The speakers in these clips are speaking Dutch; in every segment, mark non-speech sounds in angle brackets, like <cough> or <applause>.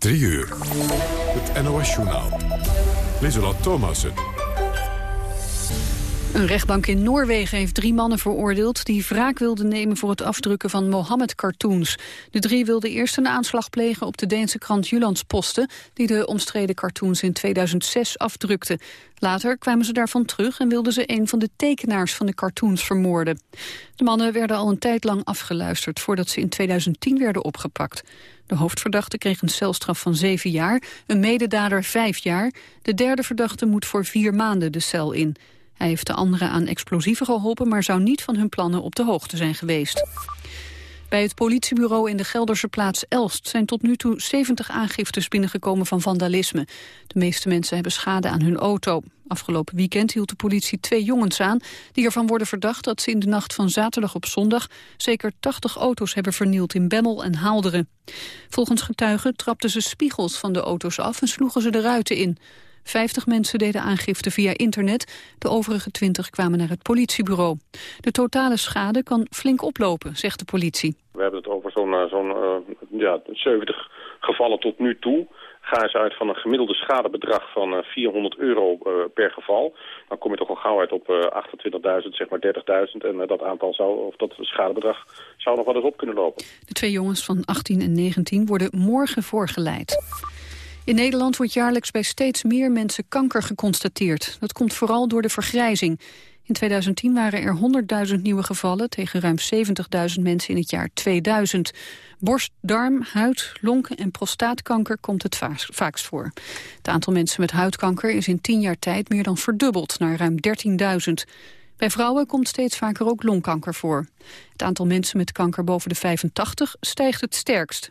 3 uur. Het NOS-journaal. Lieselot Thomassen. Een rechtbank in Noorwegen heeft drie mannen veroordeeld... die wraak wilden nemen voor het afdrukken van Mohammed-cartoons. De drie wilden eerst een aanslag plegen op de Deense krant Jyllandsposten... die de omstreden cartoons in 2006 afdrukte. Later kwamen ze daarvan terug en wilden ze een van de tekenaars van de cartoons vermoorden. De mannen werden al een tijd lang afgeluisterd... voordat ze in 2010 werden opgepakt. De hoofdverdachte kreeg een celstraf van zeven jaar, een mededader vijf jaar. De derde verdachte moet voor vier maanden de cel in. Hij heeft de anderen aan explosieven geholpen... maar zou niet van hun plannen op de hoogte zijn geweest. Bij het politiebureau in de Gelderse plaats Elst zijn tot nu toe 70 aangiftes binnengekomen van vandalisme. De meeste mensen hebben schade aan hun auto. Afgelopen weekend hield de politie twee jongens aan die ervan worden verdacht dat ze in de nacht van zaterdag op zondag zeker 80 auto's hebben vernield in Bemmel en Haalderen. Volgens getuigen trapten ze spiegels van de auto's af en sloegen ze de ruiten in. 50 mensen deden aangifte via internet. De overige 20 kwamen naar het politiebureau. De totale schade kan flink oplopen, zegt de politie. We hebben het over zo'n eh, zo'n uh, ja, 70 gevallen tot nu toe. Ga eens uit van een gemiddelde schadebedrag van 400 eh, euro per geval. Dan kom je toch al gauw uit op 28.000, zeg maar 30.000. En dat aantal zou, of dat schadebedrag zou nog wel eens op kunnen lopen. De twee jongens van 18 en 19 worden morgen voorgeleid. In Nederland wordt jaarlijks bij steeds meer mensen kanker geconstateerd. Dat komt vooral door de vergrijzing. In 2010 waren er 100.000 nieuwe gevallen... tegen ruim 70.000 mensen in het jaar 2000. Borst, darm, huid, longen en prostaatkanker komt het vaakst voor. Het aantal mensen met huidkanker is in 10 jaar tijd meer dan verdubbeld... naar ruim 13.000. Bij vrouwen komt steeds vaker ook longkanker voor. Het aantal mensen met kanker boven de 85 stijgt het sterkst.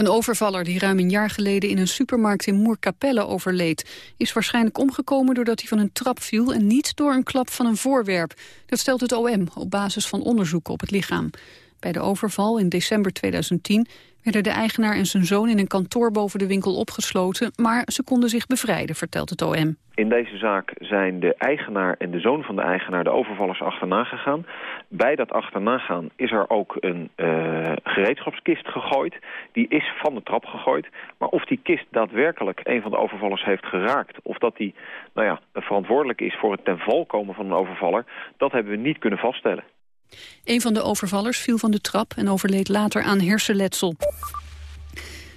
Een overvaller die ruim een jaar geleden in een supermarkt in Moerkapelle overleed... is waarschijnlijk omgekomen doordat hij van een trap viel... en niet door een klap van een voorwerp. Dat stelt het OM op basis van onderzoeken op het lichaam. Bij de overval in december 2010 werden de eigenaar en zijn zoon in een kantoor boven de winkel opgesloten, maar ze konden zich bevrijden, vertelt het OM. In deze zaak zijn de eigenaar en de zoon van de eigenaar de overvallers achterna gegaan. Bij dat achterna gaan is er ook een uh, gereedschapskist gegooid. Die is van de trap gegooid. Maar of die kist daadwerkelijk een van de overvallers heeft geraakt... of dat die nou ja, verantwoordelijk is voor het ten val komen van een overvaller... dat hebben we niet kunnen vaststellen. Een van de overvallers viel van de trap en overleed later aan hersenletsel.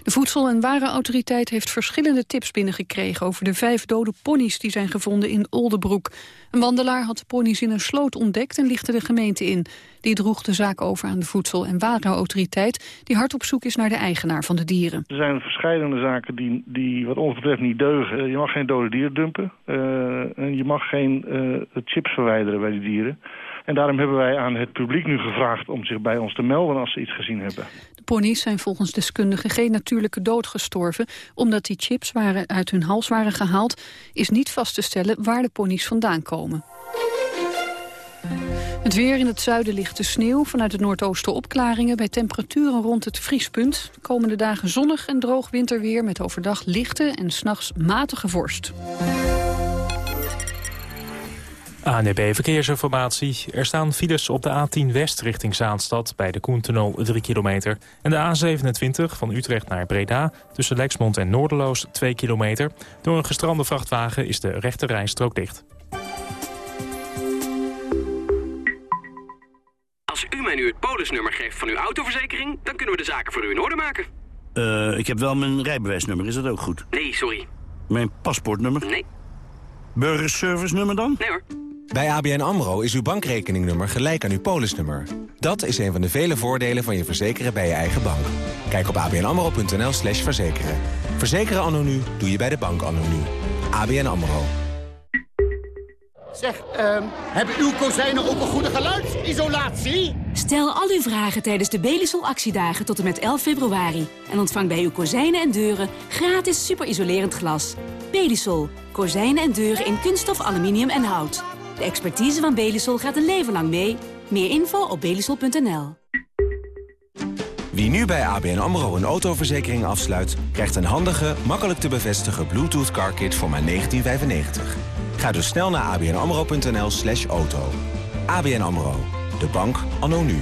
De Voedsel- en Warenautoriteit heeft verschillende tips binnengekregen... over de vijf dode ponies die zijn gevonden in Oldebroek. Een wandelaar had de ponies in een sloot ontdekt en lichtte de gemeente in. Die droeg de zaak over aan de Voedsel- en Warenautoriteit... die hard op zoek is naar de eigenaar van de dieren. Er zijn verschillende zaken die, die wat ons betreft niet deugen. Je mag geen dode dieren dumpen. Uh, en je mag geen uh, chips verwijderen bij die dieren. En daarom hebben wij aan het publiek nu gevraagd om zich bij ons te melden als ze iets gezien hebben. De ponies zijn volgens deskundigen geen natuurlijke dood gestorven. Omdat die chips waren uit hun hals waren gehaald, is niet vast te stellen waar de ponies vandaan komen. Het weer in het zuiden ligt de sneeuw. Vanuit het noordoosten opklaringen bij temperaturen rond het vriespunt. De komende dagen zonnig en droog winterweer met overdag lichte en s'nachts matige vorst. ANB Verkeersinformatie. Er staan files op de A10 West richting Zaanstad... bij de Koentunnel 3 kilometer. En de A27 van Utrecht naar Breda... tussen Lexmond en Noorderloos 2 kilometer. Door een gestrande vrachtwagen is de rechte rijstrook dicht. Als u mij nu het polisnummer geeft van uw autoverzekering... dan kunnen we de zaken voor u in orde maken. Uh, ik heb wel mijn rijbewijsnummer, is dat ook goed? Nee, sorry. Mijn paspoortnummer? Nee. Burgerservice nummer dan? Nee hoor. Bij ABN AMRO is uw bankrekeningnummer gelijk aan uw polisnummer. Dat is een van de vele voordelen van je verzekeren bij je eigen bank. Kijk op abnamro.nl slash verzekeren. Verzekeren anno nu doe je bij de bank anno nu. ABN AMRO. Zeg, um, hebben uw kozijnen ook een goede geluidsisolatie? Stel al uw vragen tijdens de Belisol actiedagen tot en met 11 februari. En ontvang bij uw kozijnen en deuren gratis superisolerend glas. Belisol. Kozijnen en deuren in kunststof, aluminium en hout. De expertise van Belisol gaat een leven lang mee. Meer info op belisol.nl. Wie nu bij ABN AMRO een autoverzekering afsluit... krijgt een handige, makkelijk te bevestigen Bluetooth car kit voor maar 1995. Ga dus snel naar abnamro.nl slash auto. ABN AMRO, de bank anno nu.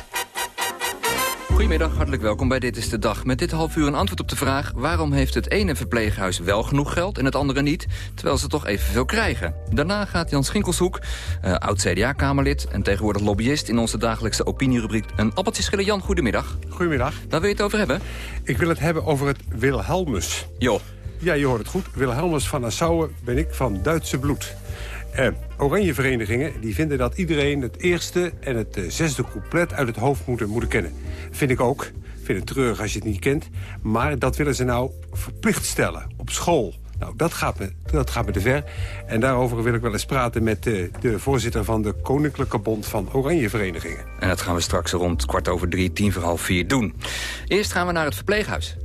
Goedemiddag, hartelijk welkom bij Dit is de Dag. Met dit half uur een antwoord op de vraag... waarom heeft het ene verpleeghuis wel genoeg geld en het andere niet... terwijl ze toch evenveel krijgen. Daarna gaat Jan Schinkelshoek, uh, oud-CDA-kamerlid... en tegenwoordig lobbyist in onze dagelijkse opinierubriek... een appeltje schillen. Jan, goedemiddag. Goedemiddag. Waar wil je het over hebben? Ik wil het hebben over het Wilhelmus. Jo. Ja, je hoort het goed. Wilhelmus van Nassau ben ik van Duitse bloed. Eh, oranje verenigingen die vinden dat iedereen het eerste en het uh, zesde couplet uit het hoofd moeten, moeten kennen. Vind ik ook. Ik vind het treurig als je het niet kent. Maar dat willen ze nou verplicht stellen op school. Nou, dat gaat, me, dat gaat me te ver. En daarover wil ik wel eens praten met uh, de voorzitter van de Koninklijke Bond van Oranje Verenigingen. En dat gaan we straks rond kwart over drie, tien voor half vier doen. Eerst gaan we naar het verpleeghuis.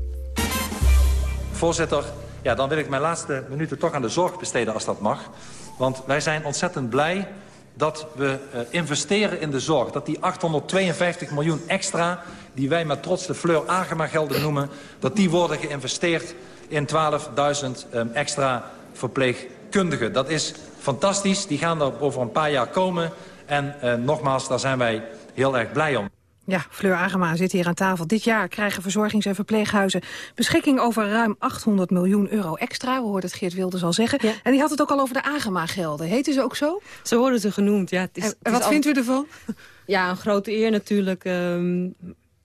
Voorzitter, ja, dan wil ik mijn laatste minuten toch aan de zorg besteden als dat mag. Want wij zijn ontzettend blij dat we uh, investeren in de zorg. Dat die 852 miljoen extra, die wij met trots de Fleur Agema gelden noemen... dat die worden geïnvesteerd in 12.000 um, extra verpleegkundigen. Dat is fantastisch. Die gaan er over een paar jaar komen. En uh, nogmaals, daar zijn wij heel erg blij om. Ja, Fleur Agema zit hier aan tafel. Dit jaar krijgen verzorgings- en verpleeghuizen beschikking over ruim 800 miljoen euro extra. We hoorden het Geert Wilders al zeggen. Ja. En die had het ook al over de Agema-gelden. Heten ze ook zo? Zo worden ze genoemd, ja. Het is, en, en wat vindt u ervan? <laughs> Ja, een grote eer natuurlijk. Um,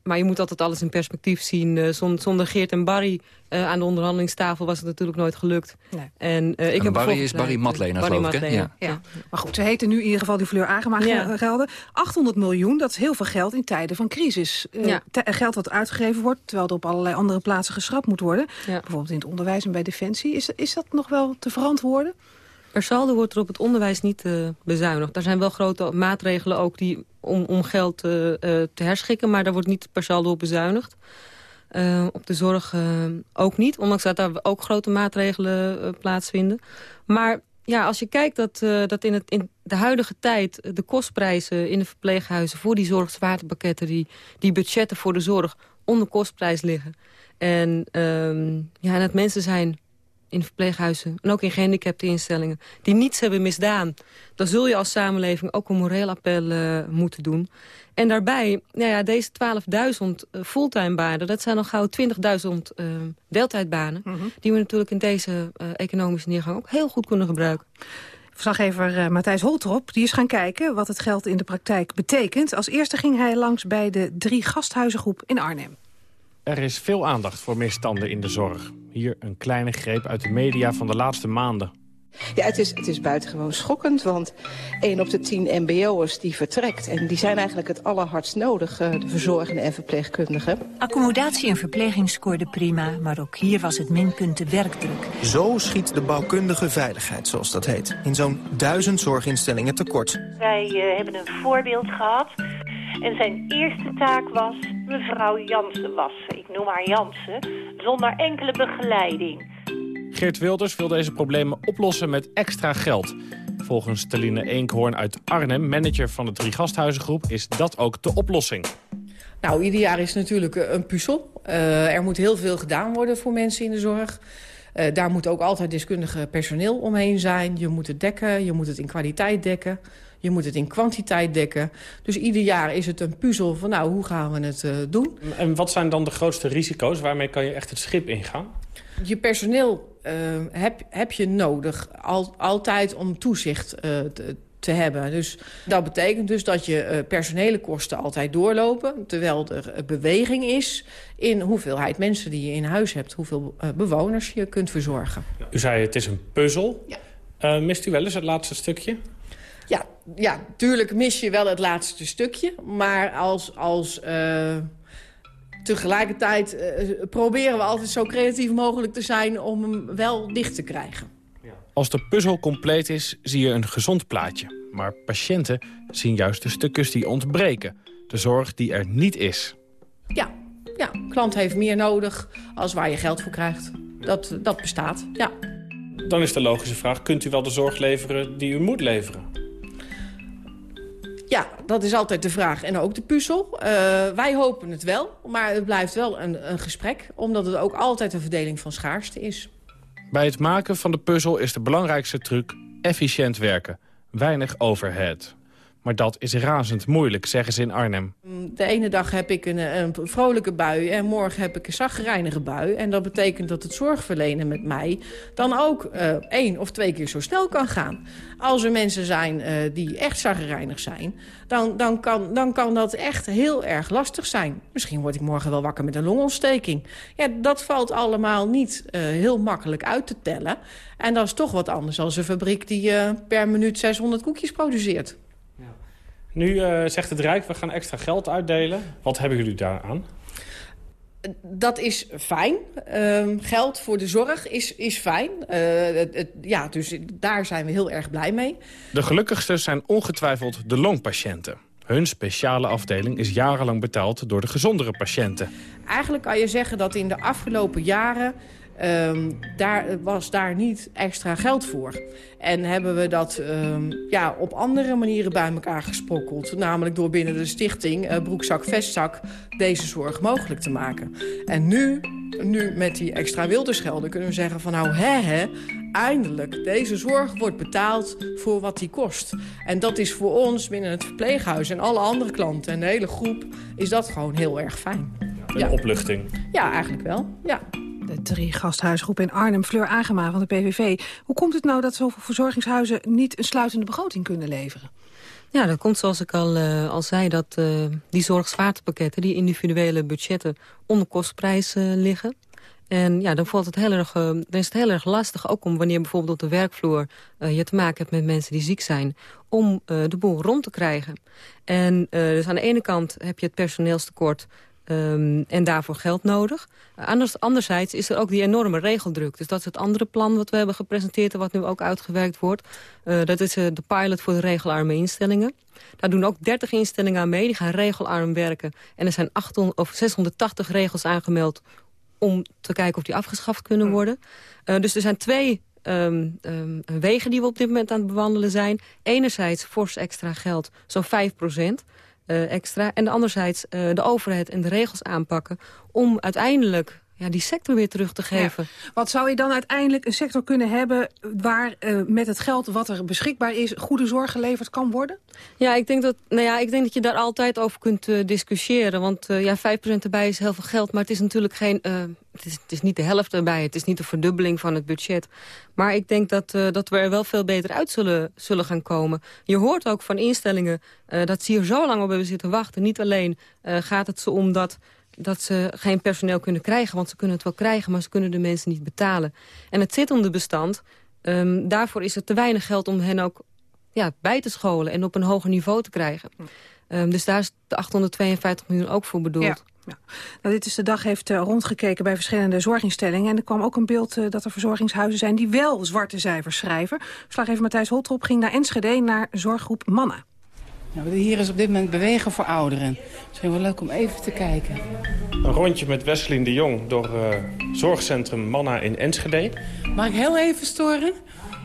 maar je moet altijd alles in perspectief zien. Uh, zonder Geert en Barry uh, aan de onderhandelingstafel was het natuurlijk nooit gelukt. Nee. En, uh, ik en heb Barry is Barry Matlener, Barry geloof ik. Ja. Ja. Maar goed, ze heten nu in ieder geval die Fleur Agema ja. gelden. 800 miljoen, dat is heel veel geld in tijden van crisis. Ja. Geld wat uitgegeven wordt, terwijl er op allerlei andere plaatsen geschrapt moet worden. Ja. Bijvoorbeeld in het onderwijs en bij Defensie. Is, is dat nog wel te verantwoorden? Per saldo wordt er op het onderwijs niet uh, bezuinigd. Er zijn wel grote maatregelen ook die, om, om geld uh, uh, te herschikken... maar daar wordt niet per saldo op bezuinigd. op de zorg ook niet, ondanks dat daar ook grote maatregelen plaatsvinden. Maar ja, als je kijkt dat, dat in, het, in de huidige tijd... de kostprijzen in de verpleeghuizen voor die zorgzwaartepakketten... die, die budgetten voor de zorg onder kostprijs liggen... en, um, ja, en het mensen zijn in verpleeghuizen en ook in gehandicapte instellingen... die niets hebben misdaan, dan zul je als samenleving ook een moreel appel uh, moeten doen. En daarbij, nou ja, deze 12.000 uh, fulltime banen... dat zijn nog gauw 20.000 uh, deeltijdbanen... Mm -hmm. die we natuurlijk in deze uh, economische neergang ook heel goed kunnen gebruiken. Verslaggever uh, Matthijs Holtrop die is gaan kijken wat het geld in de praktijk betekent. Als eerste ging hij langs bij de drie gasthuizengroep in Arnhem. Er is veel aandacht voor misstanden in de zorg. Hier een kleine greep uit de media van de laatste maanden. Ja, het is, het is buitengewoon schokkend, want 1 op de 10 mbo'ers die vertrekt... en die zijn eigenlijk het allerhardst nodig, de verzorgenden en verpleegkundigen. Accommodatie en verpleging scoorde prima, maar ook hier was het minpunt de werkdruk. Zo schiet de bouwkundige veiligheid, zoals dat heet, in zo'n duizend zorginstellingen tekort. Wij uh, hebben een voorbeeld gehad en zijn eerste taak was mevrouw Jansen wassen. Ik noem haar Jansen, zonder enkele begeleiding. Geert Wilders wil deze problemen oplossen met extra geld. Volgens Teline Eenkhoorn uit Arnhem, manager van de Drie Gasthuizengroep... is dat ook de oplossing. Nou, ieder jaar is natuurlijk een puzzel. Uh, er moet heel veel gedaan worden voor mensen in de zorg. Uh, daar moet ook altijd deskundige personeel omheen zijn. Je moet het dekken, je moet het in kwaliteit dekken. Je moet het in kwantiteit dekken. Dus ieder jaar is het een puzzel van nou, hoe gaan we het uh, doen. En wat zijn dan de grootste risico's? Waarmee kan je echt het schip ingaan? Je personeel uh, heb, heb je nodig al, altijd om toezicht uh, te, te hebben. Dus dat betekent dus dat je uh, personele kosten altijd doorlopen... terwijl er beweging is in hoeveelheid mensen die je in huis hebt... hoeveel bewoners je kunt verzorgen. U zei het is een puzzel. Ja. Mist u wel eens het laatste stukje? Ja, ja, tuurlijk mis je wel het laatste stukje. Maar als... als tegelijkertijd uh, proberen we altijd zo creatief mogelijk te zijn... om hem wel dicht te krijgen. Als de puzzel compleet is, zie je een gezond plaatje. Maar patiënten zien juist de stukjes die ontbreken. De zorg die er niet is. Ja, ja klant heeft meer nodig als waar je geld voor krijgt. Dat, dat bestaat, ja. Dan is de logische vraag, kunt u wel de zorg leveren die u moet leveren? Ja, dat is altijd de vraag. En ook de puzzel. Uh, wij hopen het wel, maar het blijft wel een, een gesprek. Omdat het ook altijd een verdeling van schaarste is. Bij het maken van de puzzel is de belangrijkste truc efficiënt werken. Weinig overhead. Maar dat is razend moeilijk, zeggen ze in Arnhem. De ene dag heb ik een, een vrolijke bui en morgen heb ik een zaggerijnige bui. En dat betekent dat het zorgverlenen met mij dan ook uh, één of twee keer zo snel kan gaan. Als er mensen zijn uh, die echt zaggerijnig zijn, dan, dan, kan, dan kan dat echt heel erg lastig zijn. Misschien word ik morgen wel wakker met een longontsteking. Ja, dat valt allemaal niet uh, heel makkelijk uit te tellen. En dat is toch wat anders dan een fabriek die per minuut 600 koekjes produceert. Nu uh, zegt het Rijk, we gaan extra geld uitdelen. Wat hebben jullie daaraan? Dat is fijn. Uh, geld voor de zorg is, is fijn. Uh, het, het, ja, dus daar zijn we heel erg blij mee. De gelukkigste zijn ongetwijfeld de longpatiënten. Hun speciale afdeling is jarenlang betaald door de gezondere patiënten. Eigenlijk kan je zeggen dat in de afgelopen jaren Um, daar was daar niet extra geld voor. En hebben we dat um, ja, op andere manieren bij elkaar gesprokkeld. Namelijk door binnen de stichting uh, Broekzak Vestzak deze zorg mogelijk te maken. En nu, nu met die extra wilderschelden kunnen we zeggen van nou hè hè... eindelijk, deze zorg wordt betaald voor wat die kost. En dat is voor ons binnen het verpleeghuis en alle andere klanten en de hele groep... is dat gewoon heel erg fijn. Een ja. opluchting. Ja, eigenlijk wel, ja. De drie gasthuisgroep in Arnhem, Fleur Agema van de PVV. Hoe komt het nou dat zoveel verzorgingshuizen niet een sluitende begroting kunnen leveren? Ja, dat komt zoals ik al, uh, al zei, dat uh, die zorgzwaartepakketten, die individuele budgetten, onder kostprijs uh, liggen. En ja, dan, valt het heel erg, dan is het heel erg lastig, ook om wanneer bijvoorbeeld op de werkvloer je te maken hebt met mensen die ziek zijn, om de boel rond te krijgen. En dus aan de ene kant heb je het personeelstekort Um, en daarvoor geld nodig. Anders, anderzijds is er ook die enorme regeldruk. Dus dat is het andere plan wat we hebben gepresenteerd... en wat nu ook uitgewerkt wordt. Uh, dat is uh, de pilot voor de regelarme instellingen. Daar doen ook 30 instellingen aan mee. Die gaan regelarm werken. En er zijn 800, of 680 regels aangemeld... om te kijken of die afgeschaft kunnen worden. Uh, dus er zijn twee Um, um, wegen die we op dit moment aan het bewandelen zijn. Enerzijds fors extra geld, zo'n 5 procent. Uh, extra. En anderzijds uh, de overheid en de regels aanpakken... om uiteindelijk ja, die sector weer terug te geven. Ja. Wat zou je dan uiteindelijk een sector kunnen hebben... waar uh, met het geld wat er beschikbaar is... goede zorg geleverd kan worden? Ja, ik denk dat, nou ja, ik denk dat je daar altijd over kunt uh, discussiëren. Want uh, ja, 5% erbij is heel veel geld. Maar het is natuurlijk geen... Het is, het, is, niet de helft erbij. Het is niet de verdubbeling van het budget. Maar ik denk dat, dat we er wel veel beter uit zullen, zullen gaan komen. Je hoort ook van instellingen dat ze hier zo lang op hebben zitten wachten. Niet alleen gaat het zo om dat dat ze geen personeel kunnen krijgen. Want ze kunnen het wel krijgen, maar ze kunnen de mensen niet betalen. En het zittende bestand, um, daarvoor is er te weinig geld om hen ook ja, bij te scholen... en op een hoger niveau te krijgen. Um, dus daar is de 852 miljoen ook voor bedoeld. Ja. Ja. Nou, dit is de dag heeft uh, rondgekeken bij verschillende zorginstellingen. En er kwam ook een beeld uh, dat er verzorgingshuizen zijn die wel zwarte cijfers schrijven. even Matthijs Holtrop ging naar Enschede naar zorggroep Manna. Nou, hier is op dit moment bewegen voor ouderen. Misschien wel leuk om even te kijken. Een rondje met Wesseling de Jong door uh, zorgcentrum Manna in Enschede. Mag ik heel even storen?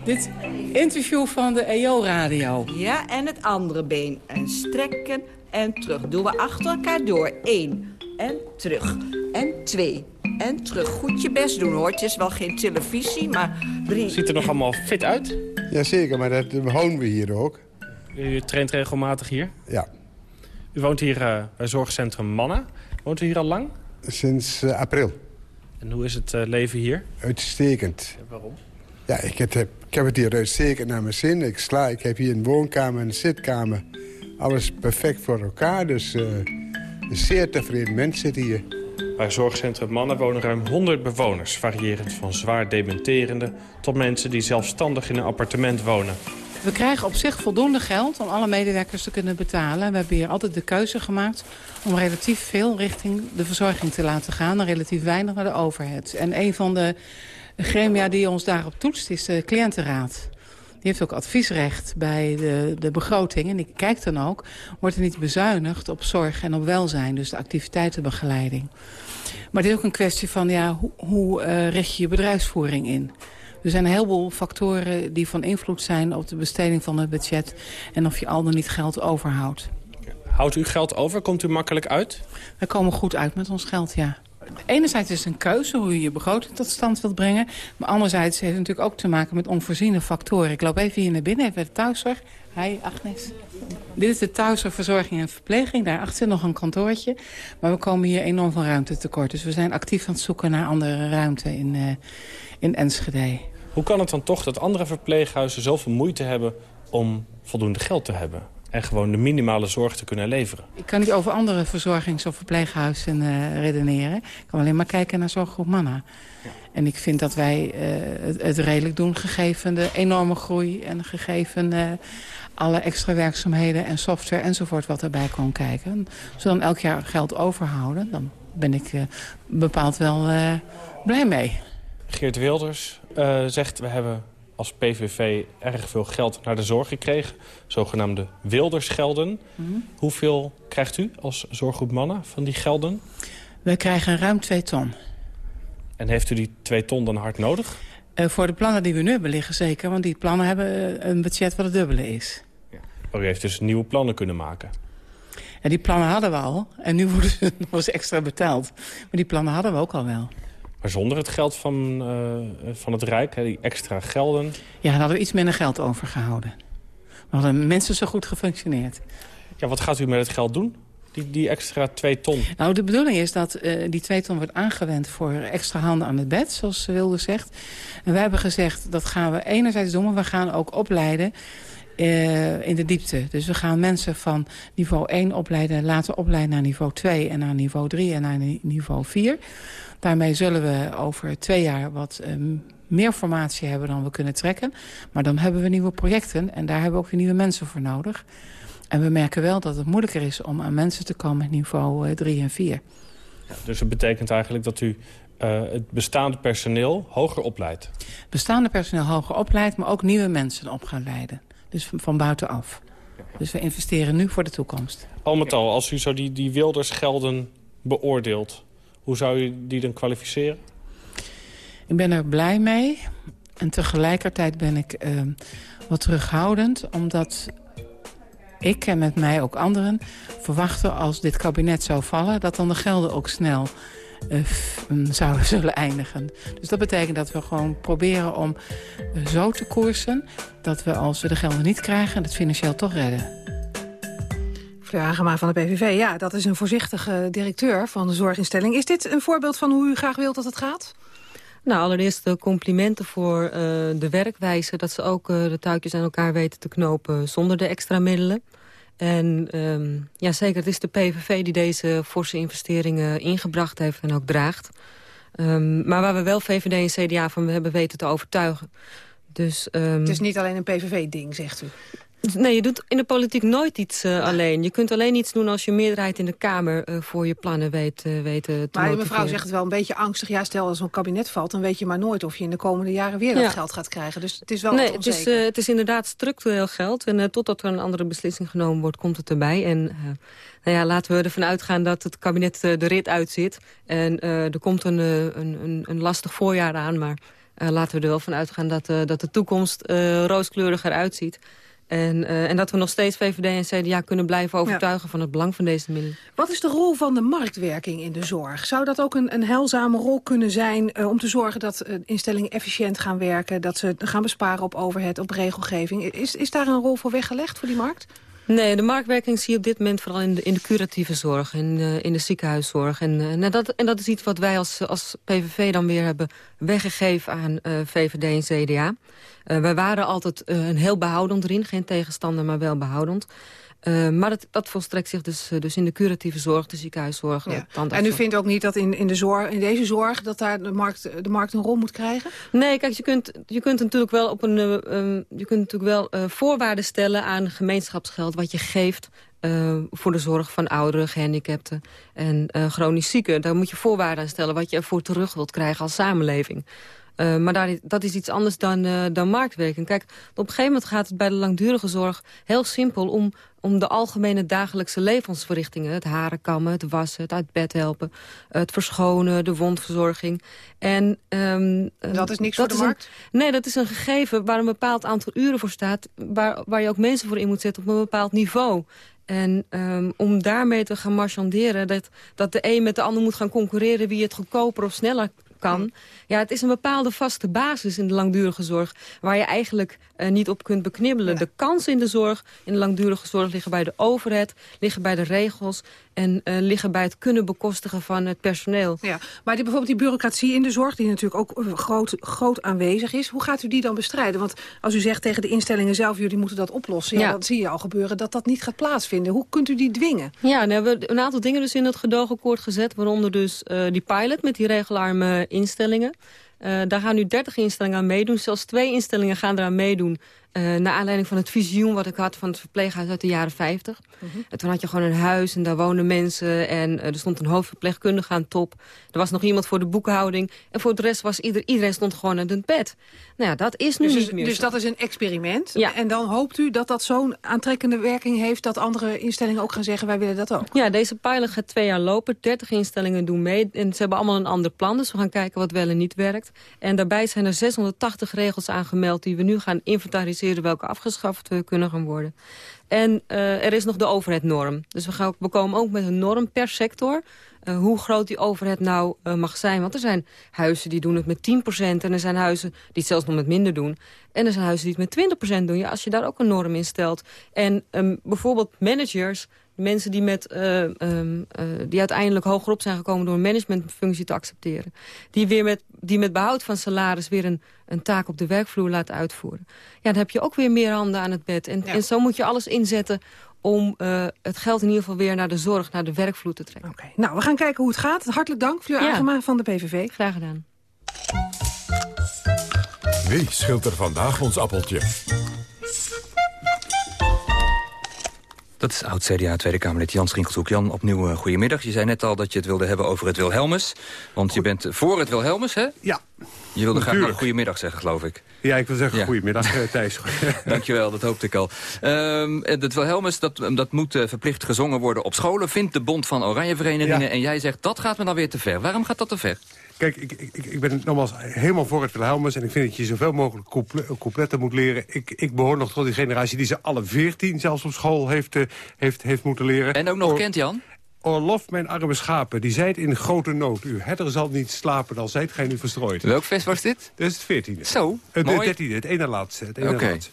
Dit interview van de EO-radio. Ja, en het andere been. En strekken en terug. Doen we achter elkaar door. Eén en terug. En twee en terug. Goed je best doen hoor. Het is wel geen televisie, maar drie... Ziet er nog allemaal fit uit? Jazeker, maar dat houden we hier ook. U traint regelmatig hier? Ja. U woont hier uh, bij zorgcentrum Manna. Woont u hier al lang? Sinds uh, april. En hoe is het uh, leven hier? Uitstekend. Waarom? Ja, ik heb, ik heb het hier uitstekend naar mijn zin. Ik sla, ik heb hier een woonkamer en een zitkamer. Alles perfect voor elkaar, dus een zeer tevreden mensen zitten hier. Bij zorgcentrum Mannen wonen ruim 100 bewoners... variërend van zwaar dementerende tot mensen die zelfstandig in een appartement wonen. We krijgen op zich voldoende geld om alle medewerkers te kunnen betalen. We hebben hier altijd de keuze gemaakt om relatief veel richting de verzorging te laten gaan... en relatief weinig naar de overheid. En een van de gremia die ons daarop toetst is de cliëntenraad. Die heeft ook adviesrecht bij de, de begroting. En die kijkt dan ook, wordt er niet bezuinigd op zorg en op welzijn. Dus de activiteitenbegeleiding. Maar het is ook een kwestie van, ja, hoe, hoe uh, richt je je bedrijfsvoering in? Er zijn een heleboel factoren die van invloed zijn op de besteding van het budget... en of je al dan niet geld overhoudt. Houdt u geld over? Komt u makkelijk uit? We komen goed uit met ons geld, ja. Enerzijds is het een keuze hoe je je begroting tot stand wilt brengen. Maar anderzijds heeft het natuurlijk ook te maken met onvoorziene factoren. Ik loop even hier naar binnen, even de thuiszorg. Hi, Agnes. Dit is de thuiszorg, verzorging en verpleging. Daarachter zit nog een kantoortje. Maar we komen hier enorm van ruimte tekort. Dus we zijn actief aan het zoeken naar andere ruimte in, uh, in Enschede. Hoe kan het dan toch dat andere verpleeghuizen zoveel moeite hebben om voldoende geld te hebben? en gewoon de minimale zorg te kunnen leveren. Ik kan niet over andere verzorgings- of verpleeghuizen uh, redeneren. Ik kan alleen maar kijken naar zorggroep Manna. Ja. En ik vind dat wij uh, het, het, redelijk doen, gegeven de enorme groei... en gegeven uh, alle extra werkzaamheden en software enzovoort wat erbij kon kijken. Als we dan elk jaar geld overhouden, dan ben ik bepaald wel blij mee. Geert Wilders zegt, we hebben als PVV erg veel geld naar de zorg gekregen. Zogenaamde wildersgelden. Mm Hoeveel krijgt u als zorggroep mannen van die gelden? We krijgen ruim twee ton. En heeft u die twee ton dan hard nodig? Uh, voor de plannen die we nu hebben liggen zeker. Want die plannen hebben een budget wat het dubbele is. Ja. Maar u heeft dus nieuwe plannen kunnen maken? Ja, die plannen hadden we al. En nu worden ze <laughs> nog eens extra betaald. Maar die plannen hadden we ook al wel. Maar zonder het geld van, uh, van het Rijk, hè, die extra gelden... Ja, dan hadden we iets minder geld overgehouden. Maar hadden mensen zo goed gefunctioneerd. Ja, wat gaat u met het geld doen? Die, die extra twee ton? Nou, de bedoeling is dat uh, die twee ton wordt aangewend voor extra handen aan het bed, zoals Wilde zegt. En wij hebben gezegd, dat gaan we enerzijds doen, maar we gaan ook opleiden uh, in de diepte. Dus we gaan mensen van niveau 1 opleiden, laten opleiden naar niveau 2 en naar niveau 3 en naar niveau 4. Daarmee zullen we over twee jaar wat um, meer formatie hebben dan we kunnen trekken. Maar dan hebben we nieuwe projecten en daar hebben we ook weer nieuwe mensen voor nodig. En we merken wel dat het moeilijker is om aan mensen te komen met niveau 3 uh, en 4. Ja, dus het betekent eigenlijk dat u uh, het bestaande personeel hoger opleidt? Bestaande personeel hoger opleidt, maar ook nieuwe mensen op gaan leiden. Dus van, van buitenaf. Dus we investeren nu voor de toekomst. Al met al, als u zo die, die wildersgelden beoordeelt... Hoe zou je die dan kwalificeren? Ik ben er blij mee. En tegelijkertijd ben ik uh, wat terughoudend. Omdat ik en met mij ook anderen verwachten als dit kabinet zou vallen... dat dan de gelden ook snel uh, zouden <laughs> zullen eindigen. Dus dat betekent dat we gewoon proberen om uh, zo te koersen... dat we als we de gelden niet krijgen, het financieel toch redden. Fleur Agema van de PVV, ja, dat is een voorzichtige directeur van de zorginstelling. Is dit een voorbeeld van hoe u graag wilt dat het gaat? Nou, allereerst de complimenten voor uh, de werkwijze... dat ze ook uh, de touwtjes aan elkaar weten te knopen zonder de extra middelen. En um, ja, zeker, het is de PVV die deze forse investeringen ingebracht heeft en ook draagt. Um, maar waar we wel VVD en CDA van hebben weten te overtuigen. Dus, um... Het is niet alleen een PVV-ding, zegt u? Nee, je doet in de politiek nooit iets uh, alleen. Je kunt alleen iets doen als je meerderheid in de Kamer uh, voor je plannen weet, uh, weet te Maar motiveren. mevrouw zegt het wel een beetje angstig. Ja, stel als zo'n kabinet valt, dan weet je maar nooit of je in de komende jaren weer ja. dat geld gaat krijgen. Dus het is wel nee, het is, het is inderdaad structureel geld. En totdat er een andere beslissing genomen wordt, komt het erbij. En nou ja, laten we ervan uitgaan dat het kabinet de rit uitzit. En er komt een, een, een, een lastig voorjaar aan, maar... laten we er wel van uitgaan dat, dat de toekomst rooskleuriger uitziet. En, uh, en dat we nog steeds VVD en CDA kunnen blijven overtuigen ja. van het belang van deze middelen. Wat is de rol van de marktwerking in de zorg? Zou dat ook een, een heilzame rol kunnen zijn uh, om te zorgen dat uh, instellingen efficiënt gaan werken? Dat ze gaan besparen op overheid, op regelgeving? Is, is daar een rol voor weggelegd voor die markt? Nee, de marktwerking zie je op dit moment vooral in de, in de curatieve zorg, in, uh, in de ziekenhuiszorg. En, uh, nou dat, en dat is iets wat wij als, als PVV dan weer hebben weggegeven aan uh, VVD en CDA. wij waren altijd een heel behoudend erin, geen tegenstander, maar wel behoudend. Uh, maar dat, dat volstrekt zich dus, dus in de curatieve zorg, de ziekenhuiszorg. Ja. En u vindt ook niet dat in, in, de zorg, in deze zorg dat daar de markt, de markt een rol moet krijgen? Nee, kijk, je kunt, je kunt natuurlijk wel, op een, uh, je kunt natuurlijk wel uh, voorwaarden stellen aan gemeenschapsgeld... wat je geeft uh, voor de zorg van ouderen, gehandicapten en chronisch zieken. Daar moet je voorwaarden aan stellen wat je ervoor terug wilt krijgen als samenleving. Uh, maar daar, dat is iets anders dan, uh, dan marktwerking. Kijk, op een gegeven moment gaat het bij de langdurige zorg heel simpel om, om de algemene dagelijkse levensverrichtingen. Het haren kammen, het wassen, het uit bed helpen, het verschonen, de wondverzorging. En, um, dat is niks dat voor de markt? Een, nee, dat is een gegeven waar een bepaald aantal uren voor staat... waar, waar je ook mensen voor in moet zetten op een bepaald niveau. En um, om daarmee te gaan marchanderen... Dat, dat de een met de ander moet gaan concurreren... wie het goedkoper of sneller kan. Ja, het is een bepaalde vaste basis in de langdurige zorg... waar je eigenlijk uh, niet op kunt beknibbelen. De kansen in de zorg, in de langdurige zorg... liggen bij de overheid, liggen bij de regels... en uh, liggen bij het kunnen bekostigen van het personeel. Ja, maar die, bijvoorbeeld die bureaucratie in de zorg... die natuurlijk ook uh, groot, groot aanwezig is... hoe gaat u die dan bestrijden? Want als u zegt tegen de instellingen zelf... jullie moeten dat oplossen, ja, ja. dan zie je al gebeuren... dat dat niet gaat plaatsvinden. Hoe kunt u die dwingen? Ja, nou, we hebben een aantal dingen dus in het gedoogakkoord gezet... waaronder dus die pilot met die regelarme instellingen. Uh, daar gaan nu 30 instellingen aan meedoen. Zelfs twee instellingen gaan eraan meedoen. Uh, naar aanleiding van het visioen wat ik had van het verpleeghuis uit de jaren 50. Mm -hmm. En toen had je gewoon een huis en daar woonden mensen. En uh, er stond een hoofdverpleegkundige aan top. Er was nog iemand voor de boekhouding. En voor de rest was ieder, iedereen stond gewoon aan het bed. Nou ja, dat is nu dus, niet meer Dus zo. dat is een experiment. Ja. En dan hoopt u dat dat zo'n aantrekkende werking heeft... dat andere instellingen ook gaan zeggen, wij willen dat ook. Ja, deze pilot gaat twee jaar lopen. 30 instellingen doen mee. En ze hebben allemaal een ander plan. Dus we gaan kijken wat wel en niet werkt. En daarbij zijn er 680 regels aangemeld... die we nu gaan inventariseren welke afgeschaft uh, kunnen gaan worden. En uh, er is nog de overheidnorm. Dus we, gaan, komen ook met een norm per sector. Uh, hoe groot die overheid nou mag zijn. Want er zijn huizen die doen het met 10%. En er zijn huizen die het zelfs nog met minder doen. En er zijn huizen die het met 20% doen. Ja, als je daar ook een norm in stelt. En um, bijvoorbeeld managers mensen die, met, uh, um, uh, die uiteindelijk hogerop zijn gekomen door een managementfunctie te accepteren. Die, weer met, die met behoud van salaris weer een, een taak op de werkvloer laten uitvoeren. Ja, dan heb je ook weer meer handen aan het bed. En, ja. en zo moet je alles inzetten om uh, het geld in ieder geval weer naar de zorg, naar de werkvloer te trekken. Okay. Nou, we gaan kijken hoe het gaat. Hartelijk dank, Fleur ja. Agema van de PVV. Graag gedaan. Wie schilt er vandaag ons appeltje? Dat is oud-CDA Tweede Kamerlid Jan Schinkelshoek. Jan, opnieuw uh, goedemiddag. Je zei net al dat je het wilde hebben over het Wilhelmus. Want Goed. je bent voor het Wilhelmus, hè? Ja. Je wilde graag nog goedemiddag zeggen, geloof ik. Ja, ik wil zeggen ja. goedemiddag, uh, <laughs> Thijs. <laughs> Dankjewel, dat hoopte ik al. Um, het Wilhelmus, dat, dat moet uh, verplicht gezongen worden op scholen... vindt de Bond van Oranje Verenigingen. Ja. En jij zegt, dat gaat me dan weer te ver. Waarom gaat dat te ver? Kijk, ik, ik, ik ben nogmaals helemaal voor het Wilhelmus... en ik vind dat je zoveel mogelijk coupletten moet leren. Ik, ik behoor nog tot die generatie die ze alle veertien zelfs op school heeft, uh, heeft, heeft moeten leren. En ook nog kent, Jan? Orlof, mijn arme schapen, die zijt in grote nood. U herder zal niet slapen, dan zijt gij nu verstrooid. Welk vers was dit? Dat is het veertiende. Zo, Het mooi. dertiende, het ene laatste. Het ene okay. laatste.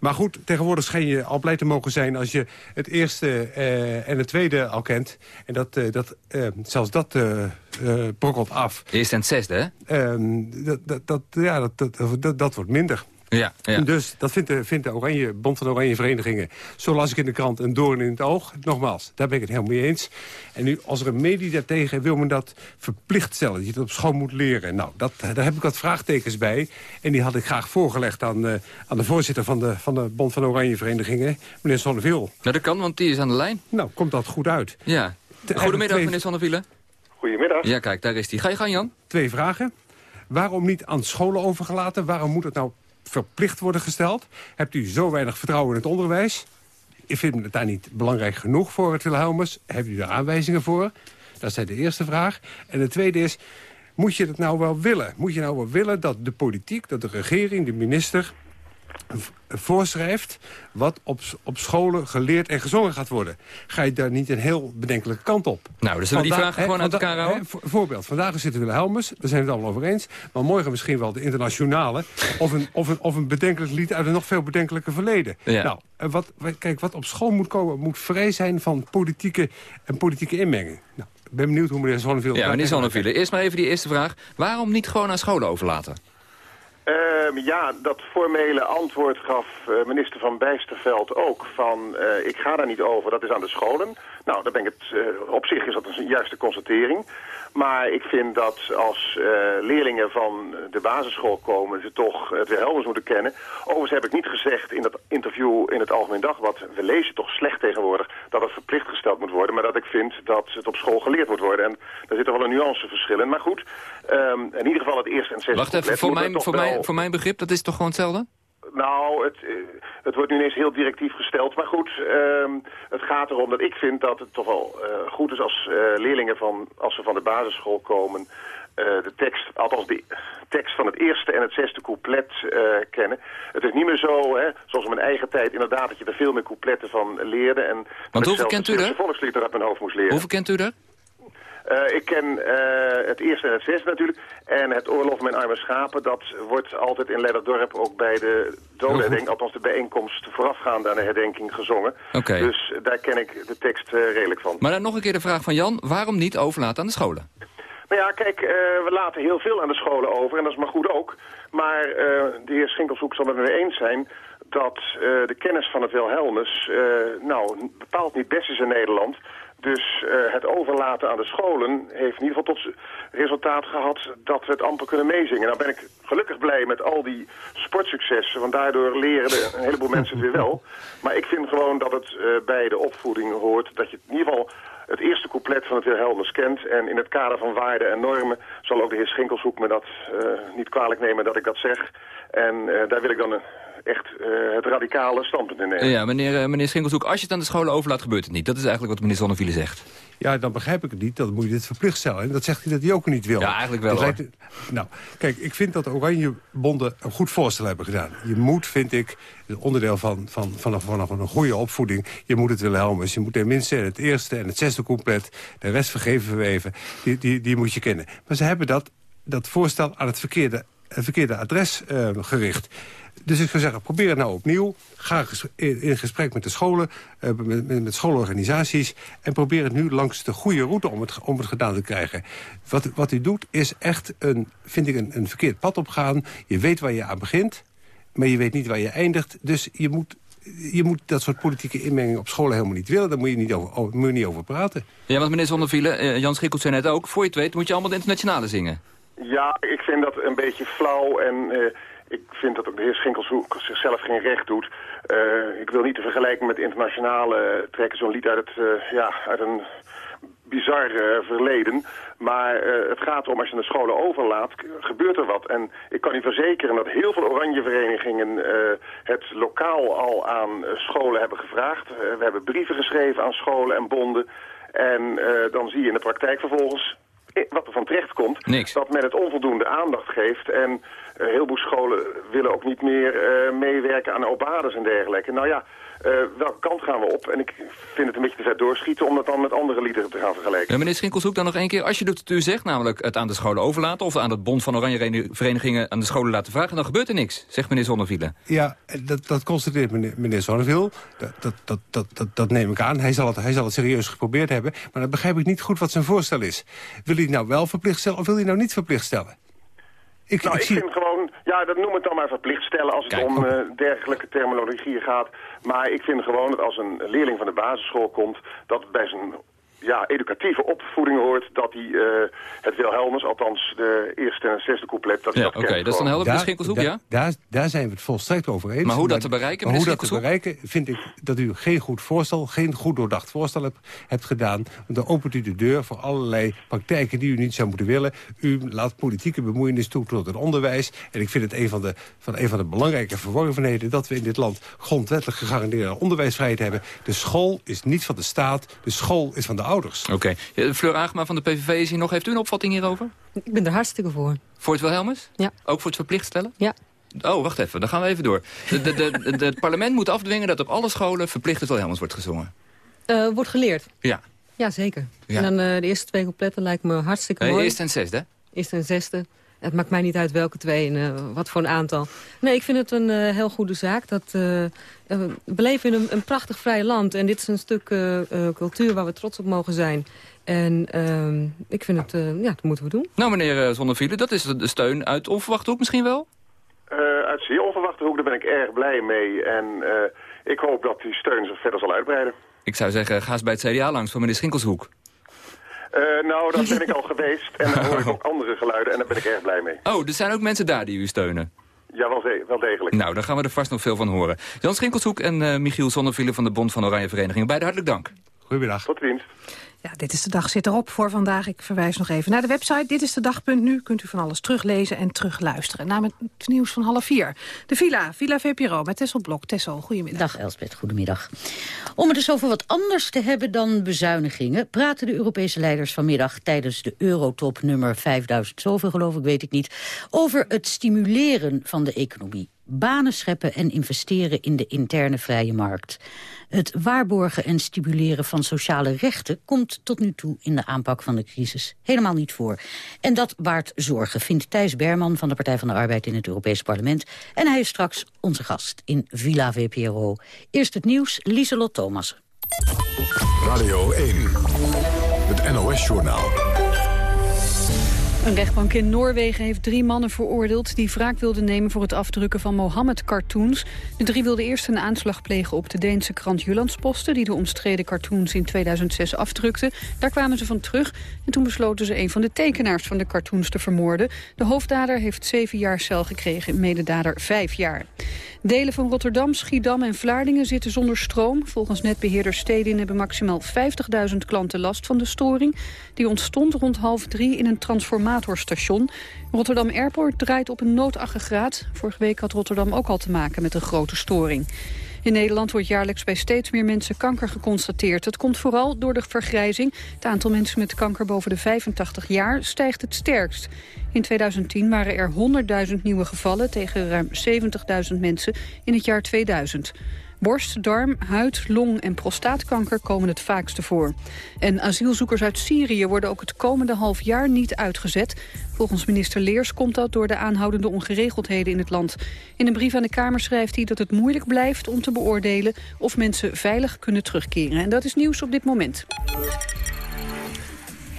Maar goed, tegenwoordig schijn je al blij te mogen zijn... als je het eerste uh, en het tweede al kent. En dat, uh, dat, uh, zelfs dat brokkelt af. Eerst en het zesde, hè? dat, dat, dat, ja, dat, dat, dat, dat wordt minder. Ja, ja. Dus dat vindt de, vindt de Oranje, Bond van Oranje Verenigingen. Zo las ik in de krant een doorn in het oog. Nogmaals, daar ben ik het helemaal mee eens. En nu, als er een medie daartegen wil men dat verplicht stellen. Dat je het op school moet leren. Nou, dat, daar heb ik wat vraagtekens bij. En die had ik graag voorgelegd aan, uh, aan de voorzitter van de, van de Bond van Oranje Verenigingen. Meneer Zonneville. Nou, dat kan, want die is aan de lijn. Nou, komt dat goed uit. Ja. Goedemiddag, twee... meneer Zonneville. Goedemiddag. Ja, kijk, daar is hij. Ga je gang, Jan? Twee vragen. Waarom niet aan scholen overgelaten? Waarom moet het nou verplicht worden gesteld? Hebt u zo weinig vertrouwen in het onderwijs? Ik vind het daar niet belangrijk genoeg voor het Wilhelmus. Hebt u er aanwijzingen voor? Dat is de eerste vraag. En de tweede is, moet je het nou wel willen? Moet je nou wel willen dat de politiek, dat de regering, de minister voorschrijft wat op, op scholen geleerd en gezongen gaat worden. Ga je daar niet een heel bedenkelijke kant op? Nou, dan zullen we die vragen gewoon uit elkaar houden. Voorbeeld, vandaag zitten Wilhelmus, daar zijn we het allemaal over eens. Maar morgen misschien wel de internationale. Of een, of een, of een bedenkelijk lied uit een nog veel bedenkelijker verleden. Ja. Nou, wat, kijk, wat op school moet komen, moet vrij zijn van politieke en politieke inmenging. Nou, ik ben benieuwd hoe meneer Zonneville... Ja, meneer Zonneville, eerst maar even die eerste vraag. Waarom niet gewoon aan scholen overlaten? Ehm, ja, dat formele antwoord gaf uh, minister Van Bijsterveld ook van uh, ik ga daar niet over, dat is aan de scholen. Nou, daar ben ik het, uh, op zich is dat een juiste constatering. Maar ik vind dat als leerlingen van de basisschool komen ze toch het Wilhelmus moeten kennen. Overigens heb ik niet gezegd in dat interview in het Algemeen Dagblad, we lezen toch slecht tegenwoordig, dat het verplicht gesteld moet worden. Maar dat ik vind dat het op school geleerd moet worden. En daar zit er wel een nuanceverschil in. Maar goed, um, in ieder geval het eerste en zesde Wacht even, voor mijn, voor, mijn, voor mijn begrip, dat is toch gewoon hetzelfde? Nou, het, het wordt nu ineens heel directief gesteld. Maar goed, um, het gaat erom dat ik vind dat het toch wel uh, goed is als uh, leerlingen van, als ze van de basisschool komen... Uh, de tekst, althans de tekst van het eerste en het zesde couplet kennen. Het is niet meer zo, hè, zoals in mijn eigen tijd inderdaad, dat je er veel meer coupletten van leerde. En Want hoeveel kent u er? volkslied er uit mijn hoofd moest leren. Hoeveel kent u er? Uh, ik ken uh, het eerste en het zesde natuurlijk. En het oorlog mijn arme schapen, dat wordt altijd in Leiderdorp ook bij de dodenherdenking, althans de bijeenkomst voorafgaande aan de herdenking gezongen. Okay. Dus daar ken ik de tekst uh, redelijk van. Maar dan nog een keer de vraag van Jan, waarom niet overlaten aan de scholen? Nou ja, kijk, we laten heel veel aan de scholen over en dat is maar goed ook. Maar de heer Schinkelshoek zal het met me eens zijn dat de kennis van het Wilhelmus nou, bepaald niet best is in Nederland. Dus uh, het overlaten aan de scholen heeft in ieder geval tot resultaat gehad dat we het amper kunnen meezingen. Nou ben ik gelukkig blij met al die sportsuccessen, want daardoor leren een heleboel mensen het weer wel. <laughs> Maar ik vind gewoon dat het uh, bij de opvoeding hoort dat je in ieder geval het eerste couplet van het Wilhelmus kent. En in het kader van waarden en normen zal ook de heer Schinkelshoek me dat uh, niet kwalijk nemen dat ik dat zeg. En daar wil ik dan een echt uh, het radicale standpunt in nemen. Ja, meneer, meneer Schinkelshoek, als je het aan de scholen overlaat, gebeurt het niet. Dat is eigenlijk wat meneer Zonneviele zegt. Ja, dan begrijp ik het niet. Dan moet je dit verplicht stellen. En dat zegt hij dat hij ook niet wil. Ja, eigenlijk wel. Lijkt, nou, kijk, ik vind dat de Oranjebonden een goed voorstel hebben gedaan. Je moet, vind ik, onderdeel van, van, van, van, van een goede opvoeding... je moet het Wilhelmus, je moet tenminste het eerste en het zesde compleet... de rest vergeven we even, die, die, die moet je kennen. Maar ze hebben dat, dat voorstel aan het verkeerde, het verkeerde adres uh, gericht. Dus ik zou zeggen, probeer het nou opnieuw. Ga in gesprek met de scholen, uh, met, met, schoolorganisaties... en probeer het nu langs de goede route om het, om het gedaan te krijgen. Wat, wat u doet is echt, een, vind ik, een, een verkeerd pad opgaan. Je weet waar je aan begint, maar je weet niet waar je eindigt. Dus je moet je moet dat soort politieke inmenging op scholen helemaal niet willen. Daar moet je niet over, moet je niet over praten. Ja, want meneer Zondervielen, uh, Jan Schikkels zei net ook... voor je het weet moet je allemaal de internationale zingen. Ja, ik vind dat een beetje flauw en... Uh, ik vind dat de heer Schinkelshoek zichzelf geen recht doet. Uh, ik wil niet te vergelijken met internationale trekken. Zo'n lied uit, het, ja, uit een bizar verleden. Maar het gaat erom, als je de scholen overlaat, gebeurt er wat. En ik kan u verzekeren dat heel veel oranje verenigingen het lokaal al aan scholen hebben gevraagd. we hebben brieven geschreven aan scholen en bonden. En dan zie je in de praktijk vervolgens wat er van terecht komt, Niks. dat men het onvoldoende aandacht geeft. En uh, heel veel scholen willen ook niet meer uh, meewerken aan obades en dergelijke. Nou ja, uh, welke kant gaan we op? En ik vind het een beetje te ver doorschieten om dat dan met andere liederen te gaan vergelijken. Ja, meneer Schinkelshoek, dan nog één keer. Als je doet wat u zegt, namelijk het aan de scholen overlaten... of aan het Bond van Oranje Verenigingen aan de scholen laten vragen... dan gebeurt er niks, zegt meneer Zonneviele. Ja, dat, dat constateert meneer, meneer Zonneviel. Dat, dat, dat, dat, dat, dat neem ik aan. Hij zal, het, hij zal het serieus geprobeerd hebben. Maar dan begrijp ik niet goed wat zijn voorstel is. Wil hij nou wel verplicht stellen of wil hij nou niet verplicht stellen? Ik, nou, ik, ik zie... vind ja, dat noem het dan maar verplicht stellen als het om uh, dergelijke terminologie gaat. Maar ik vind gewoon dat als een leerling van de basisschool komt, dat bij zijn ja, educatieve opvoeding hoort dat hij uh, het Wilhelmus, althans de eerste en zesde couplet, dat ja, Oké, okay, dat is dan helder voor Schinkelshoek, ja? Daar, daar zijn we het volstrekt over eens. Maar hoe dat te bereiken, maar hoe dat te bereiken, vind ik dat u geen goed voorstel, geen goed doordacht voorstel hebt, hebt gedaan. Want dan opent u de deur voor allerlei praktijken die u niet zou moeten willen. U laat politieke bemoeienis toe tot het onderwijs. En ik vind het een van de, van een van de belangrijke verworvenheden dat we in dit land grondwettelijk gegarandeerde onderwijsvrijheid hebben. De school is niet van de staat, de school is van de ouders. Oké. Okay. Fleur Agema van de PVV is hier nog. Heeft u een opvatting hierover? Ik ben er hartstikke voor. Voor het Wilhelmus? Ja. Ook voor het verplicht stellen? Ja. Oh, wacht even. Dan gaan we even door. De, de, de, de het parlement moet afdwingen dat op alle scholen verplicht het Wilhelmus wordt gezongen. Uh, wordt geleerd? Ja. Ja, zeker. Ja. En dan uh, de eerste twee coupletten lijkt me hartstikke nee, mooi. Eerste en zesde? Eerste en zesde. Het maakt mij niet uit welke twee en uh, wat voor een aantal. Nee, ik vind het een uh, heel goede zaak. Dat, uh, we leven in een, een, prachtig vrij land. En dit is een stuk cultuur waar we trots op mogen zijn. En ehm, ik vind het, ja, dat moeten we doen. Nou, meneer Zonnevielen, dat is de steun uit onverwachte hoek misschien wel? uit zeer onverwachte hoek. Daar ben ik erg blij mee. En ik hoop dat die steun zich verder zal uitbreiden. Ik zou zeggen, ga eens bij het CDA langs voor meneer Schinkelshoek. Nou, daar ben ik al <laughs> geweest. En dan hoor ik ook andere geluiden en daar ben ik erg blij mee. Oh, er zijn ook mensen daar die u steunen? Ja, wel, wel, degelijk. Nou, daar gaan we er vast nog veel van horen. Jan Schinkelshoek en uh, Michiel Zonneville van de Bond van Oranje Vereniging. Beide hartelijk dank. Goedemiddag. Tot ziens. Ja, dit is de dag zit erop voor vandaag. Ik verwijs nog even naar de website. Dit is de dag.nu. Kunt u van alles teruglezen en terugluisteren. Na het nieuws van half vier. De Villa, Villa VPRO met Tessel Blok. Tessel, goedemiddag. Dag Elsbeth, goedemiddag. Om het dus over wat anders te hebben dan bezuinigingen... praten de Europese leiders vanmiddag tijdens de Eurotop nummer 5000 zoveel geloof ik, weet ik niet... over het stimuleren van de economie banen scheppen en investeren in de interne vrije markt. Het waarborgen en stimuleren van sociale rechten komt tot nu toe in de aanpak van de crisis helemaal niet voor. En dat baart zorgen, vindt Thijs Berman van de Partij van de Arbeid in het Europees Parlement. En hij is straks onze gast in Villa VPRO. Eerst het nieuws, Lieselot Thomas. Radio 1, het NOS-journaal. Een rechtbank in Noorwegen heeft drie mannen veroordeeld... die wraak wilden nemen voor het afdrukken van Mohammed-cartoons. De drie wilden eerst een aanslag plegen op de Deense krant Jyllandsposten... die de omstreden cartoons in 2006 afdrukte. Daar kwamen ze van terug en toen besloten ze... een van de tekenaars van de cartoons te vermoorden. De hoofddader heeft zeven jaar cel gekregen, mededader vijf jaar. Delen van Rotterdam, Schiedam en Vlaardingen zitten zonder stroom. Volgens netbeheerder Stedin hebben maximaal 50.000 klanten last van de storing. Die ontstond rond half drie in een Rotterdam Airport draait op een noodaggregaat. Vorige week had Rotterdam ook al te maken met een grote storing. In Nederland wordt jaarlijks bij steeds meer mensen kanker geconstateerd. Het komt vooral door de vergrijzing. Het aantal mensen met kanker boven de 85 jaar stijgt het sterkst. In 2010 waren er 100.000 nieuwe gevallen tegen ruim 70.000 mensen in het jaar 2000. Borst, darm, huid, long en prostaatkanker komen het vaakste voor. En asielzoekers uit Syrië worden ook het komende half jaar niet uitgezet. Volgens minister Leers komt dat door de aanhoudende ongeregeldheden in het land. In een brief aan de Kamer schrijft hij dat het moeilijk blijft om te beoordelen... of mensen veilig kunnen terugkeren. En dat is nieuws op dit moment.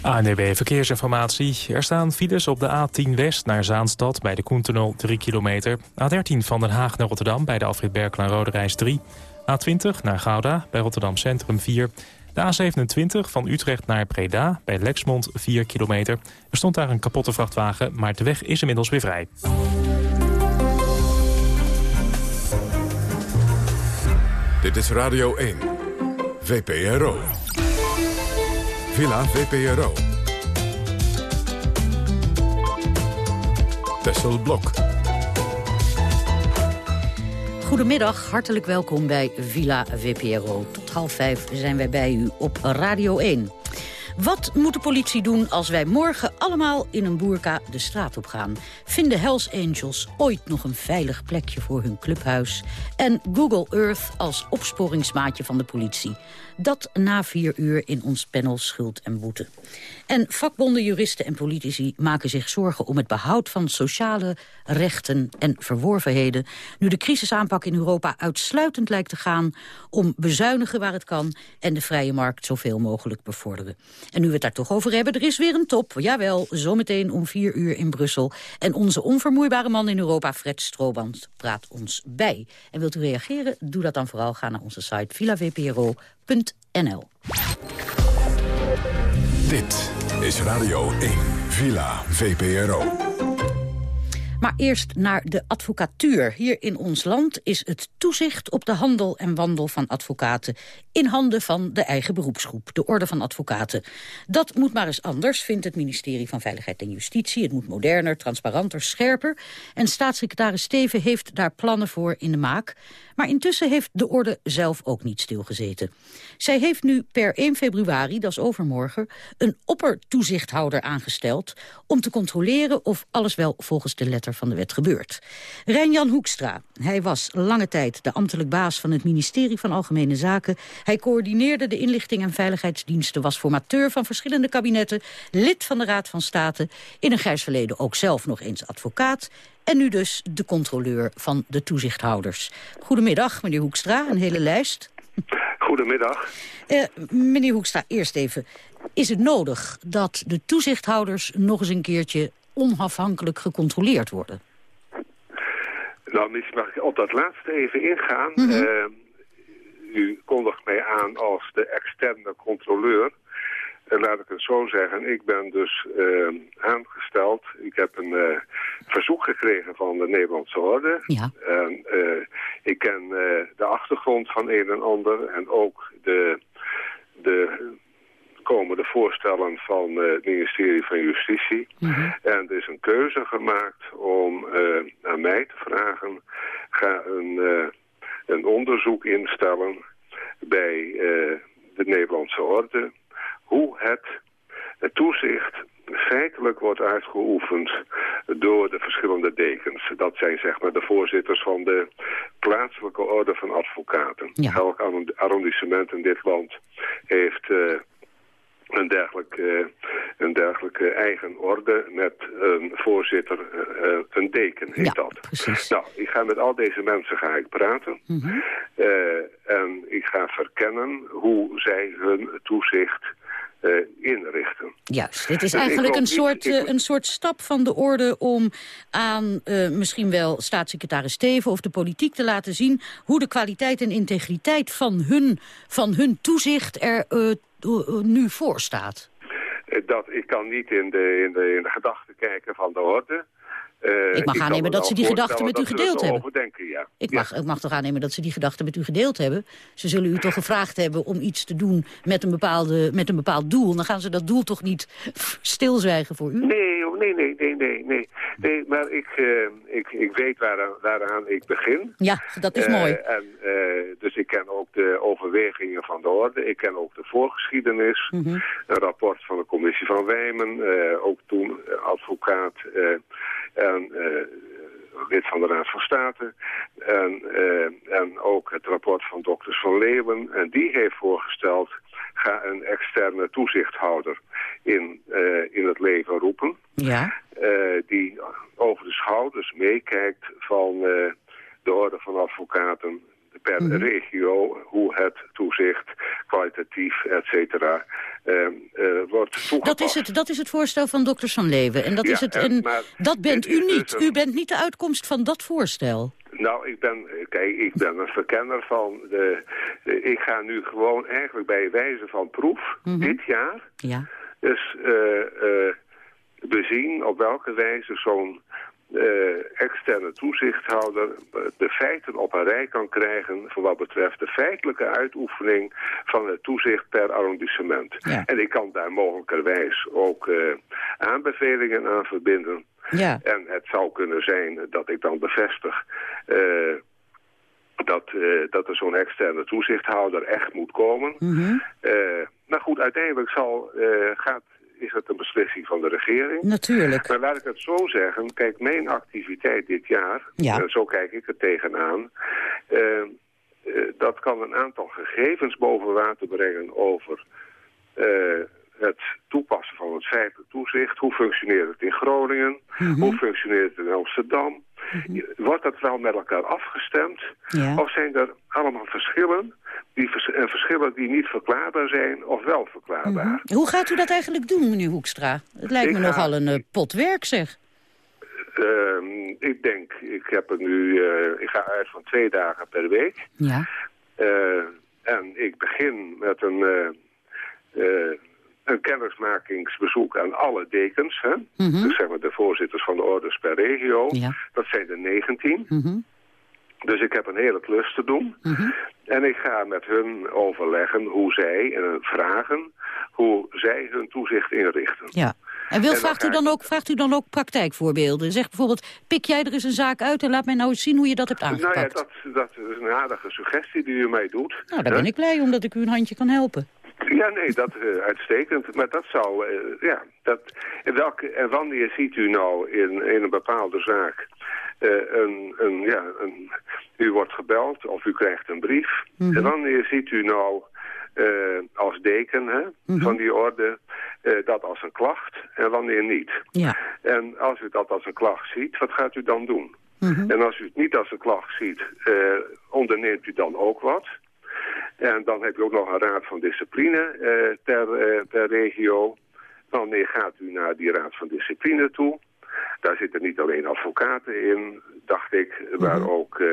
ANDB Verkeersinformatie. Er staan files op de A10 West naar Zaanstad bij de Koentunnel 3 kilometer. A13 van Den Haag naar Rotterdam bij de afrit Berkel en Rode Reis 3. A20 naar Gouda bij Rotterdam Centrum 4. De A27 van Utrecht naar Breda bij Lexmond 4 kilometer. Er stond daar een kapotte vrachtwagen, maar de weg is inmiddels weer vrij. Dit is Radio 1, VPRO. Villa VPRO. Tessel Blok. Goedemiddag, hartelijk welkom bij Villa VPRO. Tot half vijf zijn wij bij u op Radio 1. Wat moet de politie doen als wij morgen allemaal in een boerka de straat op gaan? Vinden Hells Angels ooit nog een veilig plekje voor hun clubhuis? En Google Earth als opsporingsmaatje van de politie? Dat na vier uur in ons panel Schuld en Boete. En vakbonden, juristen en politici maken zich zorgen om het behoud van sociale rechten en verworvenheden. Nu de crisisaanpak in Europa uitsluitend lijkt te gaan om bezuinigen waar het kan en de vrije markt zoveel mogelijk bevorderen. En nu we het daar toch over hebben, er is weer een top. Jawel, zometeen om vier uur in Brussel. En onze onvermoeibare man in Europa, Fred Strooband, praat ons bij. En wilt u reageren? Doe dat dan vooral. Ga naar onze site villavpro.nl. Dit is Radio 1, Villa VPRO. Maar eerst naar de advocatuur. Hier in ons land is het toezicht op de handel en wandel van advocaten... in handen van de eigen beroepsgroep, de Orde van Advocaten. Dat moet maar eens anders, vindt het ministerie van Veiligheid en Justitie. Het moet moderner, transparanter, scherper. En staatssecretaris Steven heeft daar plannen voor in de maak. Maar intussen heeft de orde zelf ook niet stilgezeten. Zij heeft nu per 1 februari, dat is overmorgen, een oppertoezichthouder aangesteld... om te controleren of alles wel volgens de letter van de wet gebeurt. Rijn-Jan Hoekstra, hij was lange tijd de ambtelijk baas van het ministerie van Algemene Zaken. Hij coördineerde de inlichting en veiligheidsdiensten, was formateur van verschillende kabinetten, lid van de Raad van State, in een grijs verleden ook zelf nog eens advocaat en nu dus de controleur van de toezichthouders. Goedemiddag, meneer Hoekstra, een hele lijst. Goedemiddag. Uh, meneer Hoekstra, eerst even. Is het nodig dat de toezichthouders nog eens een keertje onafhankelijk gecontroleerd worden? Nou, misschien mag ik op dat laatste even ingaan. Mm u kondigt mij aan als de externe controleur. En laat ik het zo zeggen, ik ben dus uh, aangesteld. Ik heb een uh, verzoek gekregen van de Nederlandse Orde. Ja. En uh, ik ken de achtergrond van een en ander en ook de, de komende voorstellen van het ministerie van Justitie. Mhm. Mm -hmm. En er is een keuze gemaakt om aan mij te vragen... ga een, een onderzoek instellen bij de Nederlandse Orde hoe het, toezicht feitelijk wordt uitgeoefend door de verschillende dekens. Dat zijn zeg maar de voorzitters van de plaatselijke orde van advocaten. Ja. Elk arrondissement in dit land heeft uh, een dergelijke, uh, een dergelijke eigen orde met een voorzitter, uh, een deken heet ja, dat. Precies. Nou, ik ga met al deze mensen ga ik praten. Mm -hmm. en ik ga verkennen hoe zij hun toezicht uh, inrichten. Juist, het is Dus eigenlijk een soort, niet- eh, een soort stap van de orde om aan eh, misschien wel staatssecretaris Steven of de politiek te laten zien hoe de kwaliteit en integriteit van hun, van hun toezicht er eh, eh, nu voor staat. Eh, Dat, ik kan niet in de, in de, in de gedachten kijken van de orde. Eh, Ik mag aannemen me dat ze die gedachten met u gedeeld hebben. ja. Ik Ja. mag, ik mag toch aannemen dat ze die gedachten met u gedeeld hebben. Ze zullen u toch gevraagd hebben om iets te doen met een, bepaalde, met een bepaald doel. Dan gaan ze dat doel toch niet <laughs> stilzwijgen voor u? Nee, nee, nee, nee, nee, nee. Nee, maar ik, eh, ik, ik weet waaraan, waaraan ik begin. Ja, dat is Eh, mooi. En, dus ik ken ook de overwegingen van de orde. Ik ken ook de voorgeschiedenis. Mhm. Een rapport van de commissie van Wijmen. ook toen advocaat en eh, lid van de Raad van State. En, eh, en ook het rapport van dokters van Leeuwen. En die heeft voorgesteld... ga een externe toezichthouder in, eh, in het leven roepen Ja, eh, die over de schouders meekijkt van de orde van advocaten per Mhm. regio, hoe het toezicht kwalitatief, et cetera, eh, eh, wordt toegepast. dat is, het, dat is het voorstel van dokters van Leeuwen. En dat, Ja, is het, en- maar dat bent u dus niet. een- U bent niet de uitkomst van dat voorstel. Nou, ik ben, kijk, ik ben een verkenner van de, de- ik ga nu gewoon eigenlijk bij wijze van proef Mhm. dit jaar Ja. dus eh, eh, bezien op welke wijze zo'n eh, externe toezichthouder eh, de feiten op een rij kan krijgen voor wat betreft de feitelijke uitoefening van het toezicht per arrondissement. Ja. En ik kan daar mogelijkerwijs ook eh, aanbevelingen aan verbinden. Ja. En het zou kunnen zijn dat ik dan bevestig eh, dat, eh, dat er zo'n externe toezichthouder echt moet komen. Eh, maar goed, uiteindelijk zal, eh, gaat, is het een beslissing van de regering. Natuurlijk. Maar laat ik het zo zeggen, kijk, mijn activiteit dit jaar, Ja. en zo kijk ik er tegenaan, eh, eh, dat kan een aantal gegevens boven water brengen over eh, het toepassen van het feitelijk toezicht. Hoe functioneert het in Groningen? Mhm. Hoe functioneert het in Amsterdam? Wordt dat wel met elkaar afgestemd? Ja. Of zijn er allemaal verschillen, die vers en verschillen die niet verklaarbaar zijn of wel verklaarbaar? Mhm. Hoe gaat u dat eigenlijk doen, meneer Hoekstra? Het lijkt Ik me ga- nogal een eh, pot werk, zeg. Ehm, ik denk, ik heb er nu, eh, ik ga uit van twee dagen per week. Ja. Eh, en ik begin met een, eh, eh, een kennismakingsbezoek aan alle dekens. Hè? Mhm. Dus zeg maar de voorzitters van de orders per regio. Ja. Dat zijn er 19. Mhm. Dus ik heb een hele klus te doen. Mhm. En ik ga met hun overleggen hoe zij, en vragen, hoe zij hun toezicht inrichten. Ja. En wil, En vraagt, u dan ook, vraagt u dan ook praktijkvoorbeelden? Zeg bijvoorbeeld, pik jij er eens een zaak uit en laat mij nou eens zien hoe je dat hebt aangepakt. Nou ja, dat, dat is een aardige suggestie die u mij doet. Nou, daar ben ik blij om dat ik u een handje kan helpen. Ja, nee, dat is uitstekend. Maar dat zou, eh, ja, dat, en, welke, en wanneer ziet u nou in, in een bepaalde zaak een, een, ja, een, u wordt gebeld of u krijgt een brief. Mhm. En wanneer ziet u nou eh, als deken hè, Mhm. van die orde eh, dat als een klacht en wanneer niet? Ja. En als u dat als een klacht ziet, wat gaat u dan doen? Mhm. En als u het niet als een klacht ziet, eh, onderneemt u dan ook wat? En dan heb je ook nog een raad van discipline eh, eh, per regio. Wanneer gaat u naar die raad van discipline toe? Daar zitten niet alleen advocaten in, dacht ik, maar mhm. ook uh,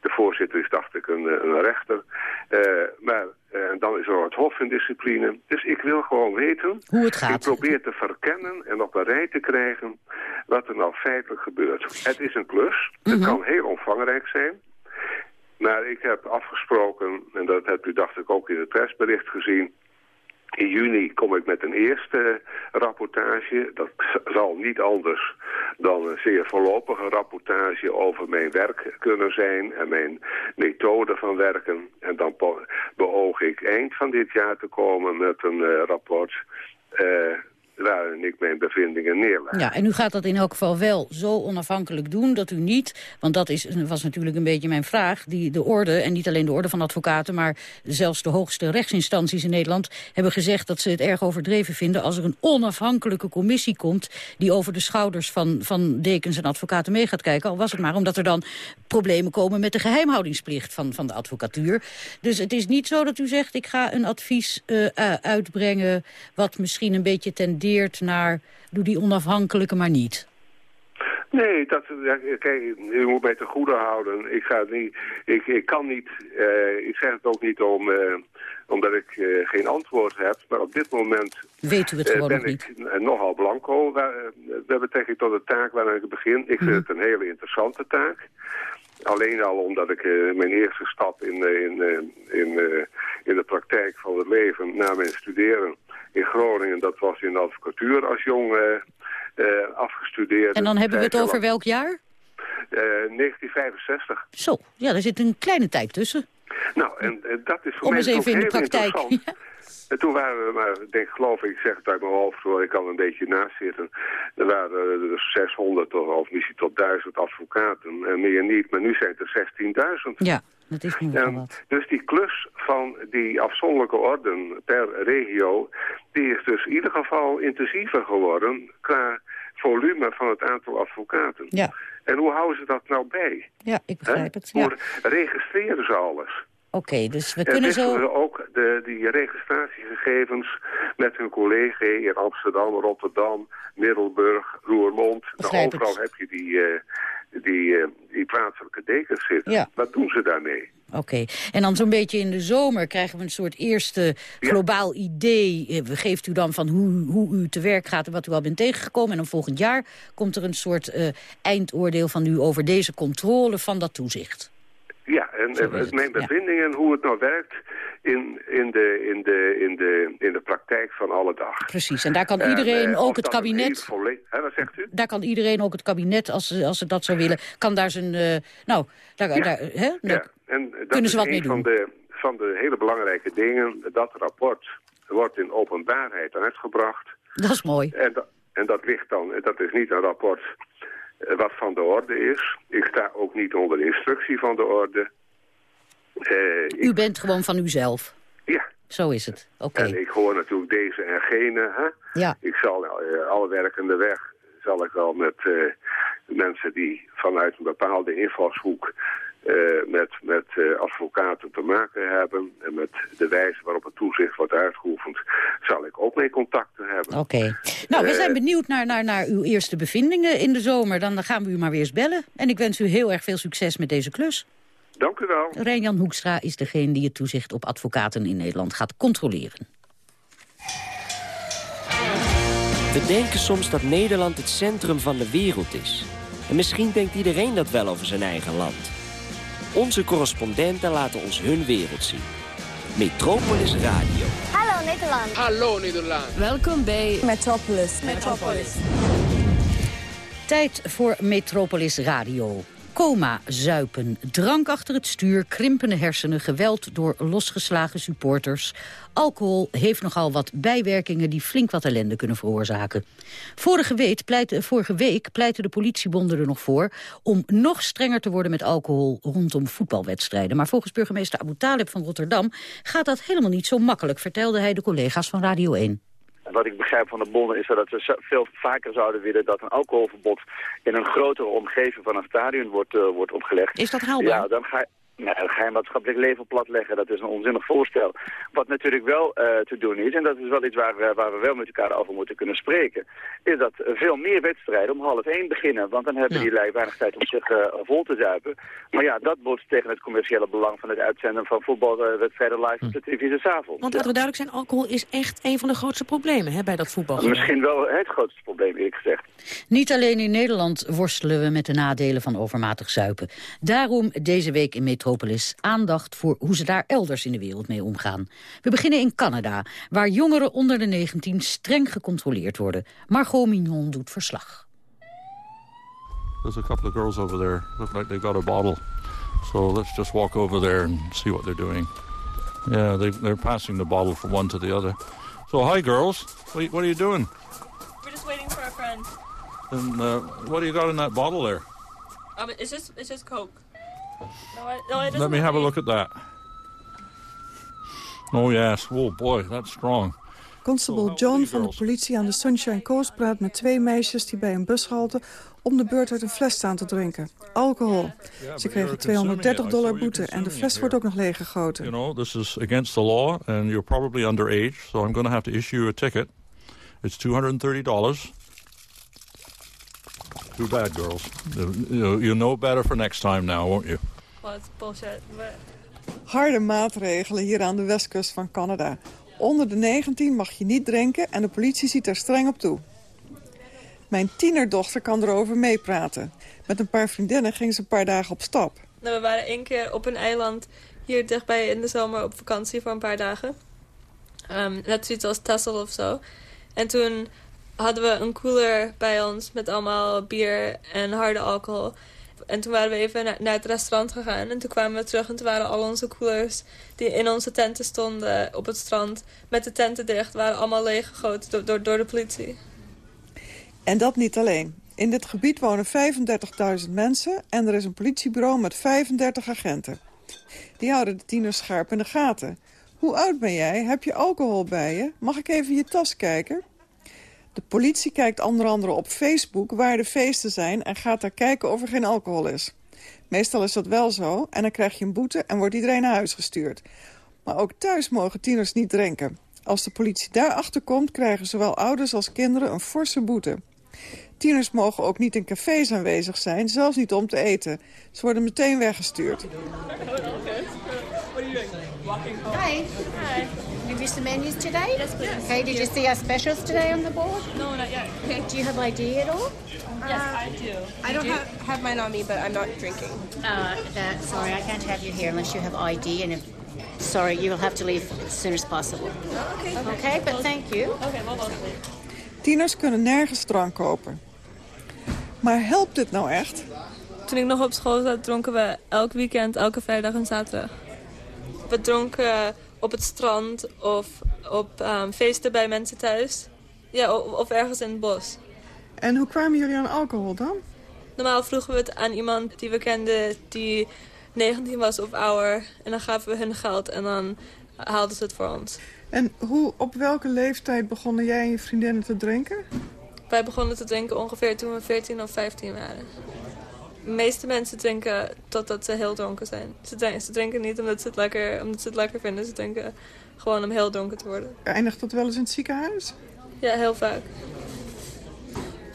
de voorzitter is, dacht ik, een, een rechter. Uh, maar uh, dan is er het hof in discipline. Dus ik wil gewoon weten... Hoe het gaat. Ik probeer te verkennen en op een rij te krijgen wat er nou feitelijk gebeurt. Het is een klus. Het mhm. kan heel omvangrijk zijn. Maar ik heb afgesproken, en dat hebt u dacht ik ook in het persbericht gezien... In juni kom ik met een eerste rapportage. Dat zal niet anders dan een zeer voorlopige rapportage over mijn werk kunnen zijn en mijn methode van werken. En dan beoog ik eind van dit jaar te komen met een uh, rapport uh, waarin ik mijn bevindingen neerleg. Ja, en u gaat dat in elk geval wel zo onafhankelijk doen dat u niet... want dat is, was natuurlijk een beetje mijn vraag... die de orde, en niet alleen de orde van advocaten... maar zelfs de hoogste rechtsinstanties in Nederland... hebben gezegd dat ze het erg overdreven vinden... als er een onafhankelijke commissie komt... die over de schouders van, van dekens en advocaten mee gaat kijken. Al was het maar omdat er dan problemen komen... met de geheimhoudingsplicht van, van de advocatuur. Dus het is niet zo dat u zegt... ik ga een advies uh, uitbrengen... wat misschien een beetje ten naar... doe die onafhankelijke maar niet? Nee, dat, kijk, u moet mij te goede houden. Ik, ga niet, ik, ik kan niet, uh, ik zeg het ook niet om, uh, omdat ik uh, geen antwoord heb. Maar op dit moment Weet u het gewoon ben ik nogal blanco met betrekking tot de taak waar ik begin. Ik vind mhm. het een hele interessante taak. Alleen al omdat ik mijn eerste stap in, in, in, in de praktijk van het leven na mijn studeren in Groningen. Dat was in de advocatuur als jong uh, uh, afgestudeerd. En dan hebben we het over welk jaar? 1965. Eh, Zo, ja, daar zit een kleine tijd tussen. Nou, en, dat is voor Om mij eens even in de praktijk. En toen waren we, maar denk geloof ik, ik zeg het uit mijn hoofd, hoor, ik kan een beetje naast zitten. Er waren er 600 of misschien tot 1000 advocaten en meer niet, maar nu zijn het er 16.000. Ja. Dat is niet en, Dus die klus van die afzonderlijke orden per regio... die is dus in ieder geval intensiever geworden... qua volume van het aantal advocaten. Ja. En hoe houden ze dat nou bij? Ja, ik begrijp het. Ja. Hoe registreren ze alles? Oké, dus we kunnen zo... ze ook de, die registratiegegevens met hun collega in Amsterdam, Rotterdam, Middelburg, Roermond. Nou, overal heb je die, uh, die, uh, die plaatselijke dekens zitten. Ja. Wat doen ze daarmee? Oké, en dan zo'n beetje in de zomer krijgen we een soort eerste globaal idee. Eh, geeft u dan van hoe, hoe u te werk gaat en wat u al bent tegengekomen. En dan volgend jaar komt er een soort uh, eindoordeel van u over deze controle van dat toezicht. Ja, en, en mijn bevindingen, hoe het nou werkt in, in, de, in, de, in, de, in de praktijk van alle dag. Precies, en daar kan iedereen, ook het kabinet... Hè, wat zegt u? Daar kan iedereen, ook het kabinet, als ze, als ze dat zou willen, kan daar zijn... Uh, nou, daar, ja. daar, hè? ja. En dat kunnen ze wat een mee van doen. de, van de hele belangrijke dingen. Dat rapport wordt in openbaarheid uitgebracht. Dat is mooi. En, dat, en dat ligt dan, dat is niet een rapport eh, wat van de orde is. Ik sta ook niet onder instructie van de orde. Uh, U bent gewoon van uzelf? Ja. Zo is het, oké. En ik hoor natuurlijk deze en gene. Hè? Ja. Ik zal uh, alle werkende weg, zal ik wel met uh, mensen die vanuit een bepaalde invalshoek uh, met, met uh, advocaten te maken hebben... en met de wijze waarop het toezicht wordt uitgeoefend... zal ik ook mee contacten hebben. Oké. Nou, we zijn benieuwd naar, naar, naar uw eerste bevindingen in de zomer. Dan gaan we u maar weer eens bellen. En ik wens u heel erg veel succes met deze klus. Dank u wel. Rijnjan Hoekstra is degene die het toezicht op advocaten in Nederland gaat controleren. We denken soms dat Nederland het centrum van de wereld is. En misschien denkt iedereen dat wel over zijn eigen land. Onze correspondenten laten ons hun wereld zien. Metropolis Radio. Hallo Nederland. Hallo Nederland. Welkom bij Metropolis. Metropolis. Tijd voor Metropolis Radio. Coma, zuipen, drank achter het stuur, krimpende hersenen... geweld door losgeslagen supporters. Alcohol heeft nogal wat bijwerkingen die flink wat ellende kunnen veroorzaken. Vorige week, pleit, vorige week pleitten de politiebonden er nog voor... om nog strenger te worden met alcohol rondom voetbalwedstrijden. Maar volgens burgemeester Abu Talib van Rotterdam... gaat dat helemaal niet zo makkelijk, vertelde hij de collega's van Radio 1. Wat ik begrijp van de bonden is dat we veel vaker zouden willen dat een alcoholverbod in een grotere omgeving van een stadion wordt, uh, wordt opgelegd. Is dat haalbaar? Ja, dan ga Nee, geen maatschappelijk leven platleggen, dat is een onzinnig voorstel. Wat natuurlijk wel uh, te doen is, en dat is wel iets waar, uh, waar we wel met elkaar over moeten kunnen spreken, is dat veel meer wedstrijden om half één beginnen. Want dan hebben ja. die lui weinig tijd om zich uh, vol te zuipen. Maar ja, dat botst tegen het commerciële belang van het uitzenden van voetbalwedstrijden live op de televisie s'avonds. Want laten we duidelijk zijn, alcohol is echt een van de grootste problemen hè, bij dat voetbal. Misschien wel het grootste probleem, eerlijk gezegd. Niet alleen in Nederland worstelen we met de nadelen van overmatig zuipen. Daarom deze week in Metro Metropolis aandacht voor hoe ze daar elders in de wereld mee omgaan. We beginnen in Canada, waar jongeren onder de 19 streng gecontroleerd worden. Margot Mignon doet verslag. There's a couple of girls over there. Look like they've got a bottle. So let's just walk over there and see what they're doing. Yeah, they, they're passing the bottle from one to the other. So hi girls, what, what are you doing? We're just waiting for our friend. And uh, what do you got in that bottle there? Um, it's just it's just Coke. No, no, Let me have a look at that. Oh yes, oh boy, that's strong. Constable John van de politie aan de Sunshine Coast praat met twee meisjes die bij een bushalte om de beurt uit een fles staan te drinken. Alcohol. Ze kregen 230 dollar boete en de fles wordt ook nog leeggegoten. You know, this is against the law and you're probably underage, so I'm going to have to issue you a ticket. It's 230 dollars. Too bad, girls. You, you know better for next time now, won't you? Well, it's bullshit. But... Harde maatregelen hier aan de westkust van Canada. Onder de 19 mag je niet drinken en de politie ziet er streng op toe. Mijn tienerdochter kan erover meepraten. Met een paar vriendinnen ging ze een paar dagen op stap. Nou, we waren één keer op een eiland hier dichtbij in de zomer op vakantie voor een paar dagen. Um, net zoiets als Texel of zo. En toen hadden we een cooler bij ons met allemaal bier en harde alcohol. En toen waren we even naar, naar, het restaurant gegaan. En toen kwamen we terug en toen waren al onze koelers die in onze tenten stonden op het strand... met de tenten dicht, waren allemaal leeggegoten door, door, door de politie. En dat niet alleen. In dit gebied wonen 35.000 mensen en er is een politiebureau met 35 agenten. Die houden de tieners scherp in de gaten. Hoe oud ben jij? Heb je alcohol bij je? Mag ik even je tas kijken? De politie kijkt onder andere op Facebook waar de feesten zijn... en gaat daar kijken of er geen alcohol is. Meestal is dat wel zo en dan krijg je een boete en wordt iedereen naar huis gestuurd. Maar ook thuis mogen tieners niet drinken. Als de politie daarachter komt, krijgen zowel ouders als kinderen een forse boete. Tieners mogen ook niet in cafés aanwezig zijn, zelfs niet om te eten. Ze worden meteen weggestuurd. Hi. The menus today? Yes, please. Okay, did you see our specials today on the board? No, not yet. Okay, do you have ID at all? Yes, uh, I do. I don't do? have, have mine on me, but I'm not drinking. Uh, that, sorry, I can't have you here unless you have ID, and if, sorry, you will have to leave as soon as possible. okay. Okay, but thank you. Okay, well, well. Tieners kunnen nergens drank kopen. Maar helpt dit nou echt? Toen ik nog op school zat, dronken we elk weekend, elke vrijdag en zaterdag. We dronken op het strand of op um, feesten bij mensen thuis. Ja, of, of, ergens in het bos. En hoe kwamen jullie aan alcohol dan? Normaal vroegen we het aan iemand die we kenden die 19 was of ouder. En dan gaven we hun geld en dan haalden ze het voor ons. En hoe, op welke leeftijd begonnen jij en je vriendinnen te drinken? Wij begonnen te drinken ongeveer toen we 14 of 15 waren. De meeste mensen drinken totdat ze heel dronken zijn. Ze drinken, ze drinken niet omdat ze, het lekker, omdat ze het lekker vinden. Ze drinken gewoon om heel dronken te worden. Eindigt dat wel eens in het ziekenhuis? Ja, heel vaak.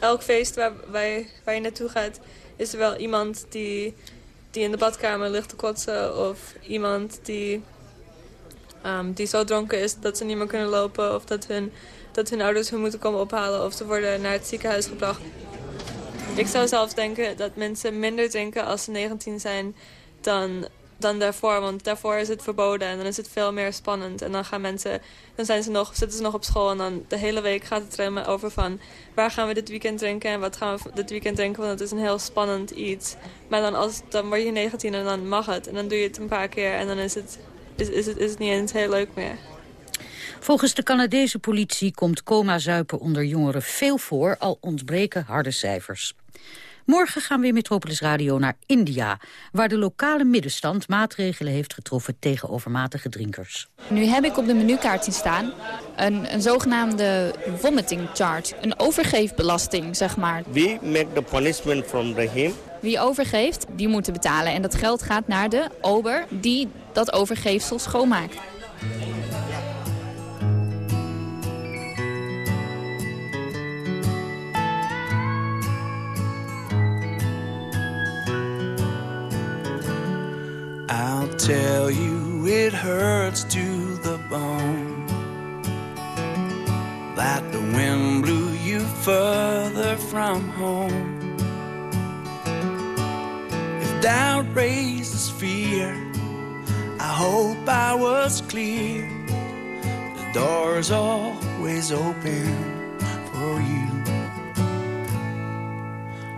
Elk feest waar, waar, waar je naartoe gaat, is er wel iemand die, die in de badkamer ligt te kotsen. Of iemand die, um, die zo dronken is dat ze niet meer kunnen lopen. Of dat hun, dat hun ouders hun moeten komen ophalen. Of ze worden naar het ziekenhuis gebracht. Ik zou zelf denken dat mensen minder drinken als ze 19 zijn dan, dan daarvoor. Want daarvoor is het verboden en dan is het veel meer spannend. En dan gaan mensen, dan zijn ze nog, zitten ze nog op school en dan de hele week gaat het remmen over van waar gaan we dit weekend drinken en wat gaan we dit weekend drinken. Want het is een heel spannend iets. Maar dan, als, dan word je 19 en dan mag het. En dan doe je het een paar keer en dan is het, is, is het, is het niet eens heel leuk meer. Volgens de Canadese politie komt coma-zuipen onder jongeren veel voor, al ontbreken harde cijfers. Morgen gaan we in Metropolis Radio naar India... waar de lokale middenstand maatregelen heeft getroffen tegen overmatige drinkers. Nu heb ik op de menukaart zien staan een, een zogenaamde vomiting charge. Een overgeefbelasting, zeg maar. We make the punishment from the him Wie overgeeft, die moet betalen. En dat geld gaat naar de ober die dat overgeefsel schoonmaakt. Tell you it hurts to the bone. That the wind blew you further from home. If doubt raises fear I hope I was clear. The door's always open for you.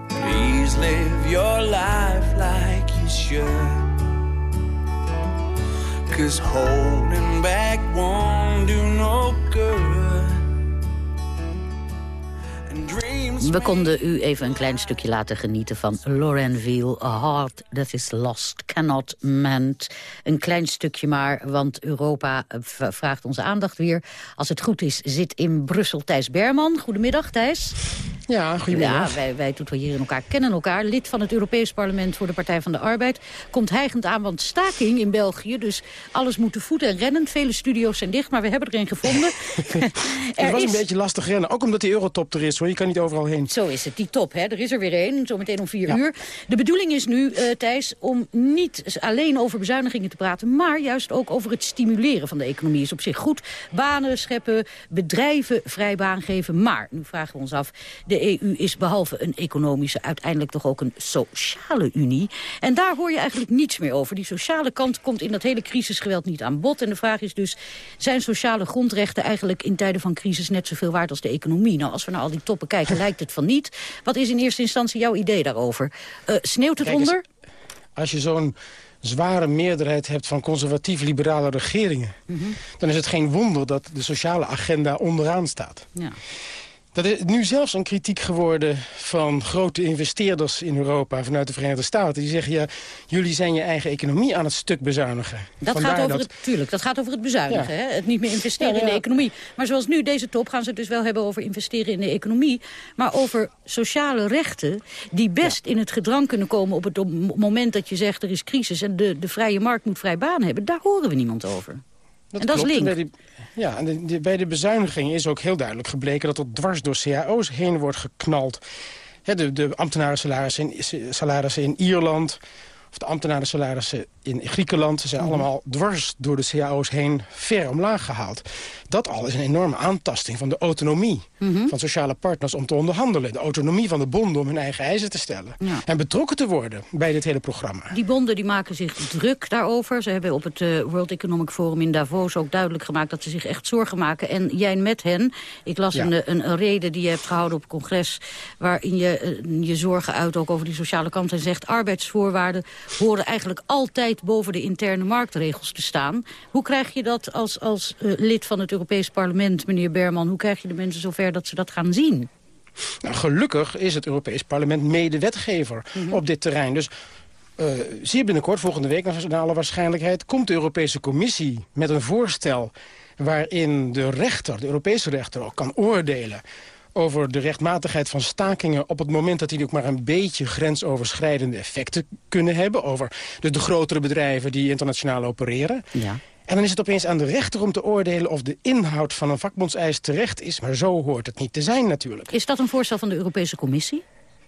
Please live your life like you should Cause holding back won't do no good. We konden u even een klein stukje laten genieten van Veal. A heart that is lost cannot mend. Een klein stukje maar, want Europa eh, vraagt onze aandacht weer. Als het goed is, zit in Brussel Thijs Berman. Goedemiddag, Thijs. Ja, goedemiddag. Ja, wij, wij hier in elkaar kennen elkaar. Lid van het Europees Parlement voor de Partij van de Arbeid. Komt heigend aan, want staking in België. Dus alles moet te voet en rennen. Vele studio's zijn dicht, maar we hebben er een gevonden. <laughs> <laughs> het was een beetje lastig rennen. Ook omdat die eurotop er is, hoor. Je kan niet overal heen. Zo is het, die top. Hè. Er is er weer één, zometeen om vier uur. De bedoeling is nu, uh, Thijs, om niet alleen over bezuinigingen te praten... maar juist ook over het stimuleren van de economie. Is op zich goed. Banen scheppen, bedrijven vrij baan geven. Maar, nu vragen we ons af... De EU is behalve een economische uiteindelijk toch ook een sociale unie. En daar hoor je eigenlijk niets meer over. Die sociale kant komt in dat hele crisisgeweld niet aan bod. En de vraag is dus, zijn sociale grondrechten eigenlijk in tijden van crisis net zoveel waard als de economie? Nou, als we naar al die toppen kijken, lijkt het van niet. Wat is in eerste instantie jouw idee daarover? Uh, sneeuwt het onder? Als je zo'n zware meerderheid hebt van conservatief-liberale regeringen... Mhm. dan is het geen wonder dat de sociale agenda onderaan staat. Ja. Dat is nu zelfs een kritiek geworden van grote investeerders in Europa... vanuit de Verenigde Staten. Die zeggen, ja, jullie zijn je eigen economie aan het stuk bezuinigen. Dat gaat over het, tuurlijk, dat gaat over het bezuinigen. Hè? Het niet meer investeren in de economie. Maar zoals nu deze top gaan ze het dus wel hebben over investeren in de economie. Maar over sociale rechten die best in het gedrang kunnen komen... op het moment dat je zegt er is crisis en de, de vrije markt moet vrij baan hebben. Daar horen we niemand over. Dat en dat klopt. is link. Ja, en de, bij de bezuiniging is ook heel duidelijk gebleken... dat er dwars door cao's heen wordt geknald. de, de ambtenaren salarissen in, salarissen in Ierland of de ambtenarensalarissen in Griekenland... zijn mhm. allemaal dwars door de cao's heen ver omlaag gehaald. Dat al is een enorme aantasting van de autonomie mhm. van sociale partners om te onderhandelen. De autonomie van de bonden om hun eigen eisen te stellen. En betrokken te worden bij dit hele programma. Die bonden die maken zich druk daarover. Ze hebben op het uh, World Economic Forum in Davos ook duidelijk gemaakt... dat ze zich echt zorgen maken. En jij met hen, ik las een, een, een, reden die je hebt gehouden op het congres... waarin je uh, je zorgen uit ook over die sociale kant en zegt... arbeidsvoorwaarden horen eigenlijk altijd boven de interne marktregels te staan. Hoe krijg je dat als, als uh, lid van het Europees Parlement, meneer Berman... hoe krijg je de mensen zover dat ze dat gaan zien? Nou, gelukkig is het Europees Parlement medewetgever mm op dit terrein. Dus uh, zeer binnenkort, volgende week naar alle waarschijnlijkheid... komt de Europese Commissie met een voorstel waarin de rechter, de Europese rechter, ook kan oordelen over de rechtmatigheid van stakingen... op het moment dat die ook maar een beetje grensoverschrijdende effecten kunnen hebben... over de, de grotere bedrijven die internationaal opereren. Ja. En dan is het opeens aan de rechter om te oordelen of de inhoud van een vakbondseis terecht is. Maar zo hoort het niet te zijn natuurlijk. Is dat een voorstel van de Europese Commissie?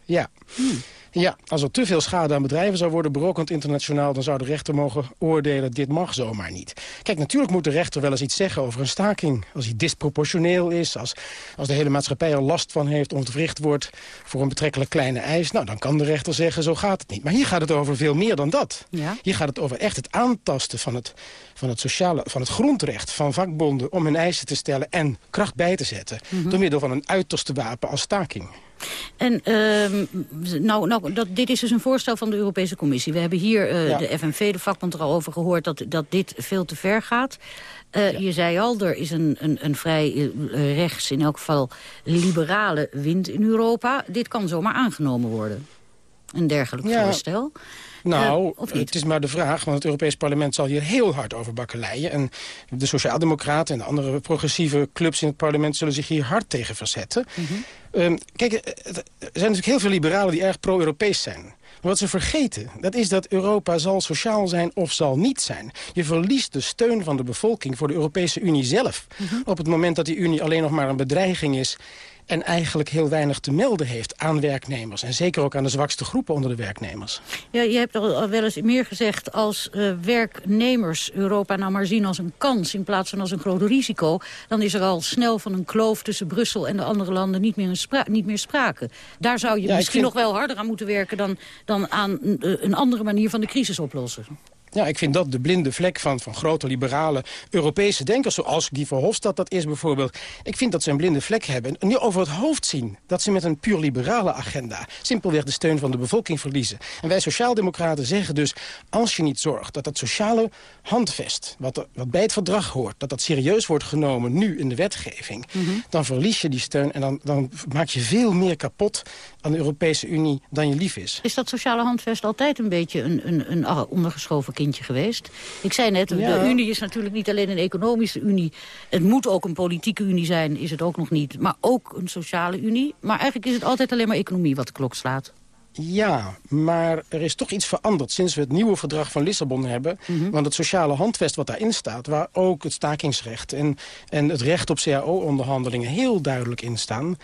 Ja. Hmm. Ja, als er te veel schade aan bedrijven zou worden berokkend internationaal... dan zou de rechter mogen oordelen, dit mag zomaar niet. Kijk, natuurlijk moet de rechter wel eens iets zeggen over een staking. Als die disproportioneel is, als, als de hele maatschappij er last van heeft... ontwricht wordt voor een betrekkelijk kleine eis... nou, dan kan de rechter zeggen, zo gaat het niet. Maar hier gaat het over veel meer dan dat. Ja? Hier gaat het over echt het aantasten van het, van het, sociale, van het grondrecht van vakbonden... om hun eisen te stellen en kracht bij te zetten... Mhm. door middel van een uiterste wapen als staking. En uh, nou, nou dat, dit is dus een voorstel van de Europese Commissie. We hebben hier uh, de FNV, de vakbond, er al over gehoord dat, dat dit veel te ver gaat. Uh, Je zei al, er is een, een, een vrij uh, rechts, in elk geval liberale wind in Europa. Dit kan zomaar aangenomen worden. Een dergelijk voorstel. Nou, het is maar de vraag, want het Europees Parlement zal hier heel hard over bakkeleien. En de Sociaaldemocraten en de andere progressieve clubs in het parlement zullen zich hier hard tegen verzetten. Mm kijk, er zijn natuurlijk heel veel liberalen die erg pro-Europees zijn. Maar wat ze vergeten, dat is dat Europa zal sociaal zijn of zal niet zijn. Je verliest de steun van de bevolking voor de Europese Unie zelf. Op het moment dat die Unie alleen nog maar een bedreiging is en eigenlijk heel weinig te melden heeft aan werknemers. En zeker ook aan de zwakste groepen onder de werknemers. Ja, je hebt al wel eens meer gezegd... als uh, werknemers Europa nou maar zien als een kans... in plaats van als een groot risico... dan is er al snel van een kloof tussen Brussel en de andere landen niet meer, een niet meer sprake. Daar zou je misschien nog wel harder aan moeten werken... dan, dan aan een andere manier van de crisis oplossen. Ja, ik vind dat de blinde vlek van, van grote liberale Europese denkers... zoals Guy Verhofstadt dat is bijvoorbeeld. Ik vind dat ze een blinde vlek hebben en nu over het hoofd zien... dat ze met een puur liberale agenda simpelweg de steun van de bevolking verliezen. En wij sociaaldemocraten zeggen dus... als je niet zorgt dat dat sociale handvest, wat, wat bij het verdrag hoort... dat dat serieus wordt genomen nu in de wetgeving... Mhm. dan verlies je die steun en dan, dan maak je veel meer kapot aan de Europese Unie dan je lief is. Is dat sociale handvest altijd een beetje een, een, een ondergeschoven kindje geweest? Ik zei net, de Unie is natuurlijk niet alleen een economische Unie. Het moet ook een politieke Unie zijn, is het ook nog niet. Maar ook een sociale Unie. Maar eigenlijk is het altijd alleen maar economie wat de klok slaat. Ja, maar er is toch iets veranderd sinds we het nieuwe verdrag van Lissabon hebben. Mhm. Want het sociale handvest wat daarin staat... waar ook het stakingsrecht en, en het recht op cao-onderhandelingen heel duidelijk in staan...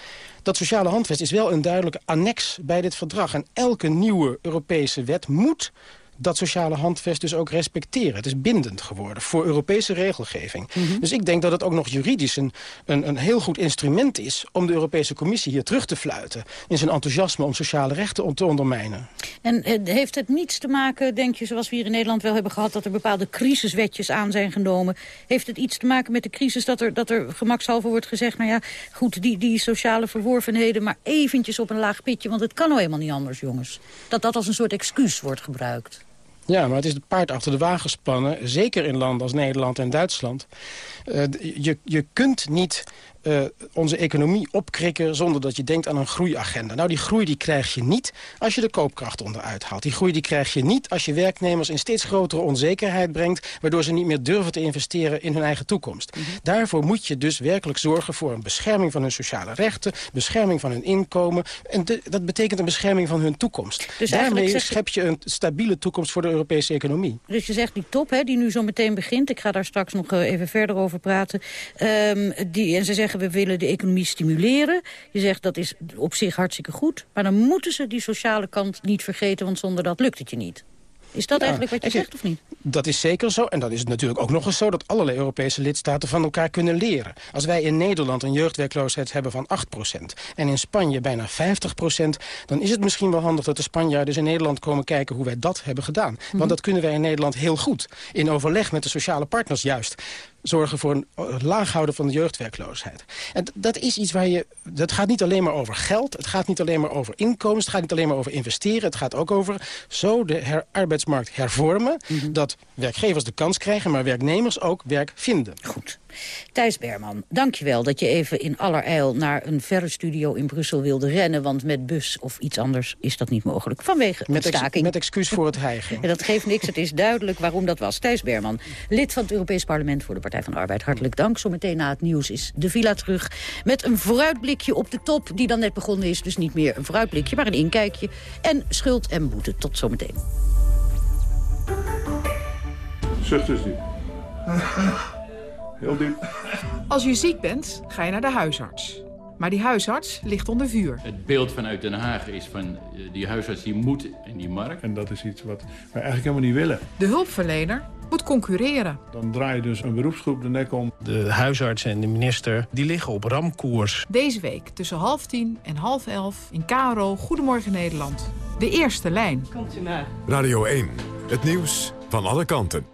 dat sociale handvest is wel een duidelijke annex bij dit verdrag. En elke nieuwe Europese wet moet dat sociale handvest dus ook respecteren. Het is bindend geworden voor Europese regelgeving. Mhm. Dus ik denk dat het ook nog juridisch een, een, een, heel goed instrument is... om de Europese Commissie hier terug te fluiten... in zijn enthousiasme om sociale rechten te ondermijnen. En eh, heeft het niets te maken, denk je, zoals we hier in Nederland wel hebben gehad... dat er bepaalde crisiswetjes aan zijn genomen? Heeft het iets te maken met de crisis dat er, dat er gemakshalve wordt gezegd... nou ja, goed, die, die sociale verworvenheden maar eventjes op een laag pitje... want het kan nou helemaal niet anders, jongens. Dat dat als een soort excuus wordt gebruikt. Ja, maar het is het paard achter de wagen spannen. Zeker in landen als Nederland en Duitsland. Uh, je, je kunt niet uh, onze economie opkrikken zonder dat je denkt aan een groeiagenda. Nou, die groei die krijg je niet als je de koopkracht onderuit haalt. Die groei die krijg je niet als je werknemers in steeds grotere onzekerheid brengt... waardoor ze niet meer durven te investeren in hun eigen toekomst. Mhm. Daarvoor moet je dus werkelijk zorgen voor een bescherming van hun sociale rechten... bescherming van hun inkomen. En dat betekent een bescherming van hun toekomst. Dus Daarmee schep je een stabiele toekomst voor de Europese economie. Dus je zegt die top, hè, die nu zo meteen begint... ik ga daar straks nog uh, even verder over praten... Um, die, en ze zeggen we willen de economie stimuleren. Je zegt dat is op zich hartstikke goed. Maar dan moeten ze die sociale kant niet vergeten, want zonder dat lukt het je niet. Is dat eigenlijk wat je zegt of niet? Dat is zeker zo. En dan is het natuurlijk ook nog eens zo... dat allerlei Europese lidstaten van elkaar kunnen leren. Als wij in Nederland een jeugdwerkloosheid hebben van 8%... en in Spanje bijna 50%... dan is het misschien wel handig dat de Spanjaarden in Nederland komen kijken... hoe wij dat hebben gedaan. Want mhm. dat kunnen wij in Nederland heel goed. In overleg met de sociale partners juist zorgen voor een laag houden van de jeugdwerkloosheid. En dat is iets waar je... Dat gaat niet alleen maar over geld. Het gaat niet alleen maar over inkomens. Het gaat niet alleen maar over investeren. Het gaat ook over zo de arbeidsmarkt hervormen... Mhm. dat werkgevers de kans krijgen, maar werknemers ook werk vinden. Goed. Thijs Berman, dankjewel dat je even in allerijl naar een verre studio in Brussel wilde rennen. Want met bus of iets anders is dat niet mogelijk. Vanwege met staking. met excuus voor het hijgen. En dat geeft niks, het is duidelijk waarom dat was. Thijs Berman, lid van het Europees Parlement voor de Partij van de Arbeid. Hartelijk dank. Zometeen na het nieuws is de villa terug. Met een vooruitblikje op de top die dan net begonnen is. Dus niet meer een vooruitblikje, maar een inkijkje. En schuld en boete. Tot zometeen. Zucht dus niet. <laughs> Heel diep. Als je ziek bent, ga je naar de huisarts. Maar die huisarts ligt onder vuur. Het beeld vanuit Den Haag is van eh, die huisarts die moet in die markt. En dat is iets wat wij eigenlijk helemaal niet willen. De hulpverlener moet concurreren. Dan draai je dus een beroepsgroep de nek om. De huisarts en de minister die liggen op ramkoers. Deze week tussen half tien en half elf in KRO Goedemorgen Nederland. De eerste lijn. Komt u maar. Radio 1. Het nieuws van alle kanten.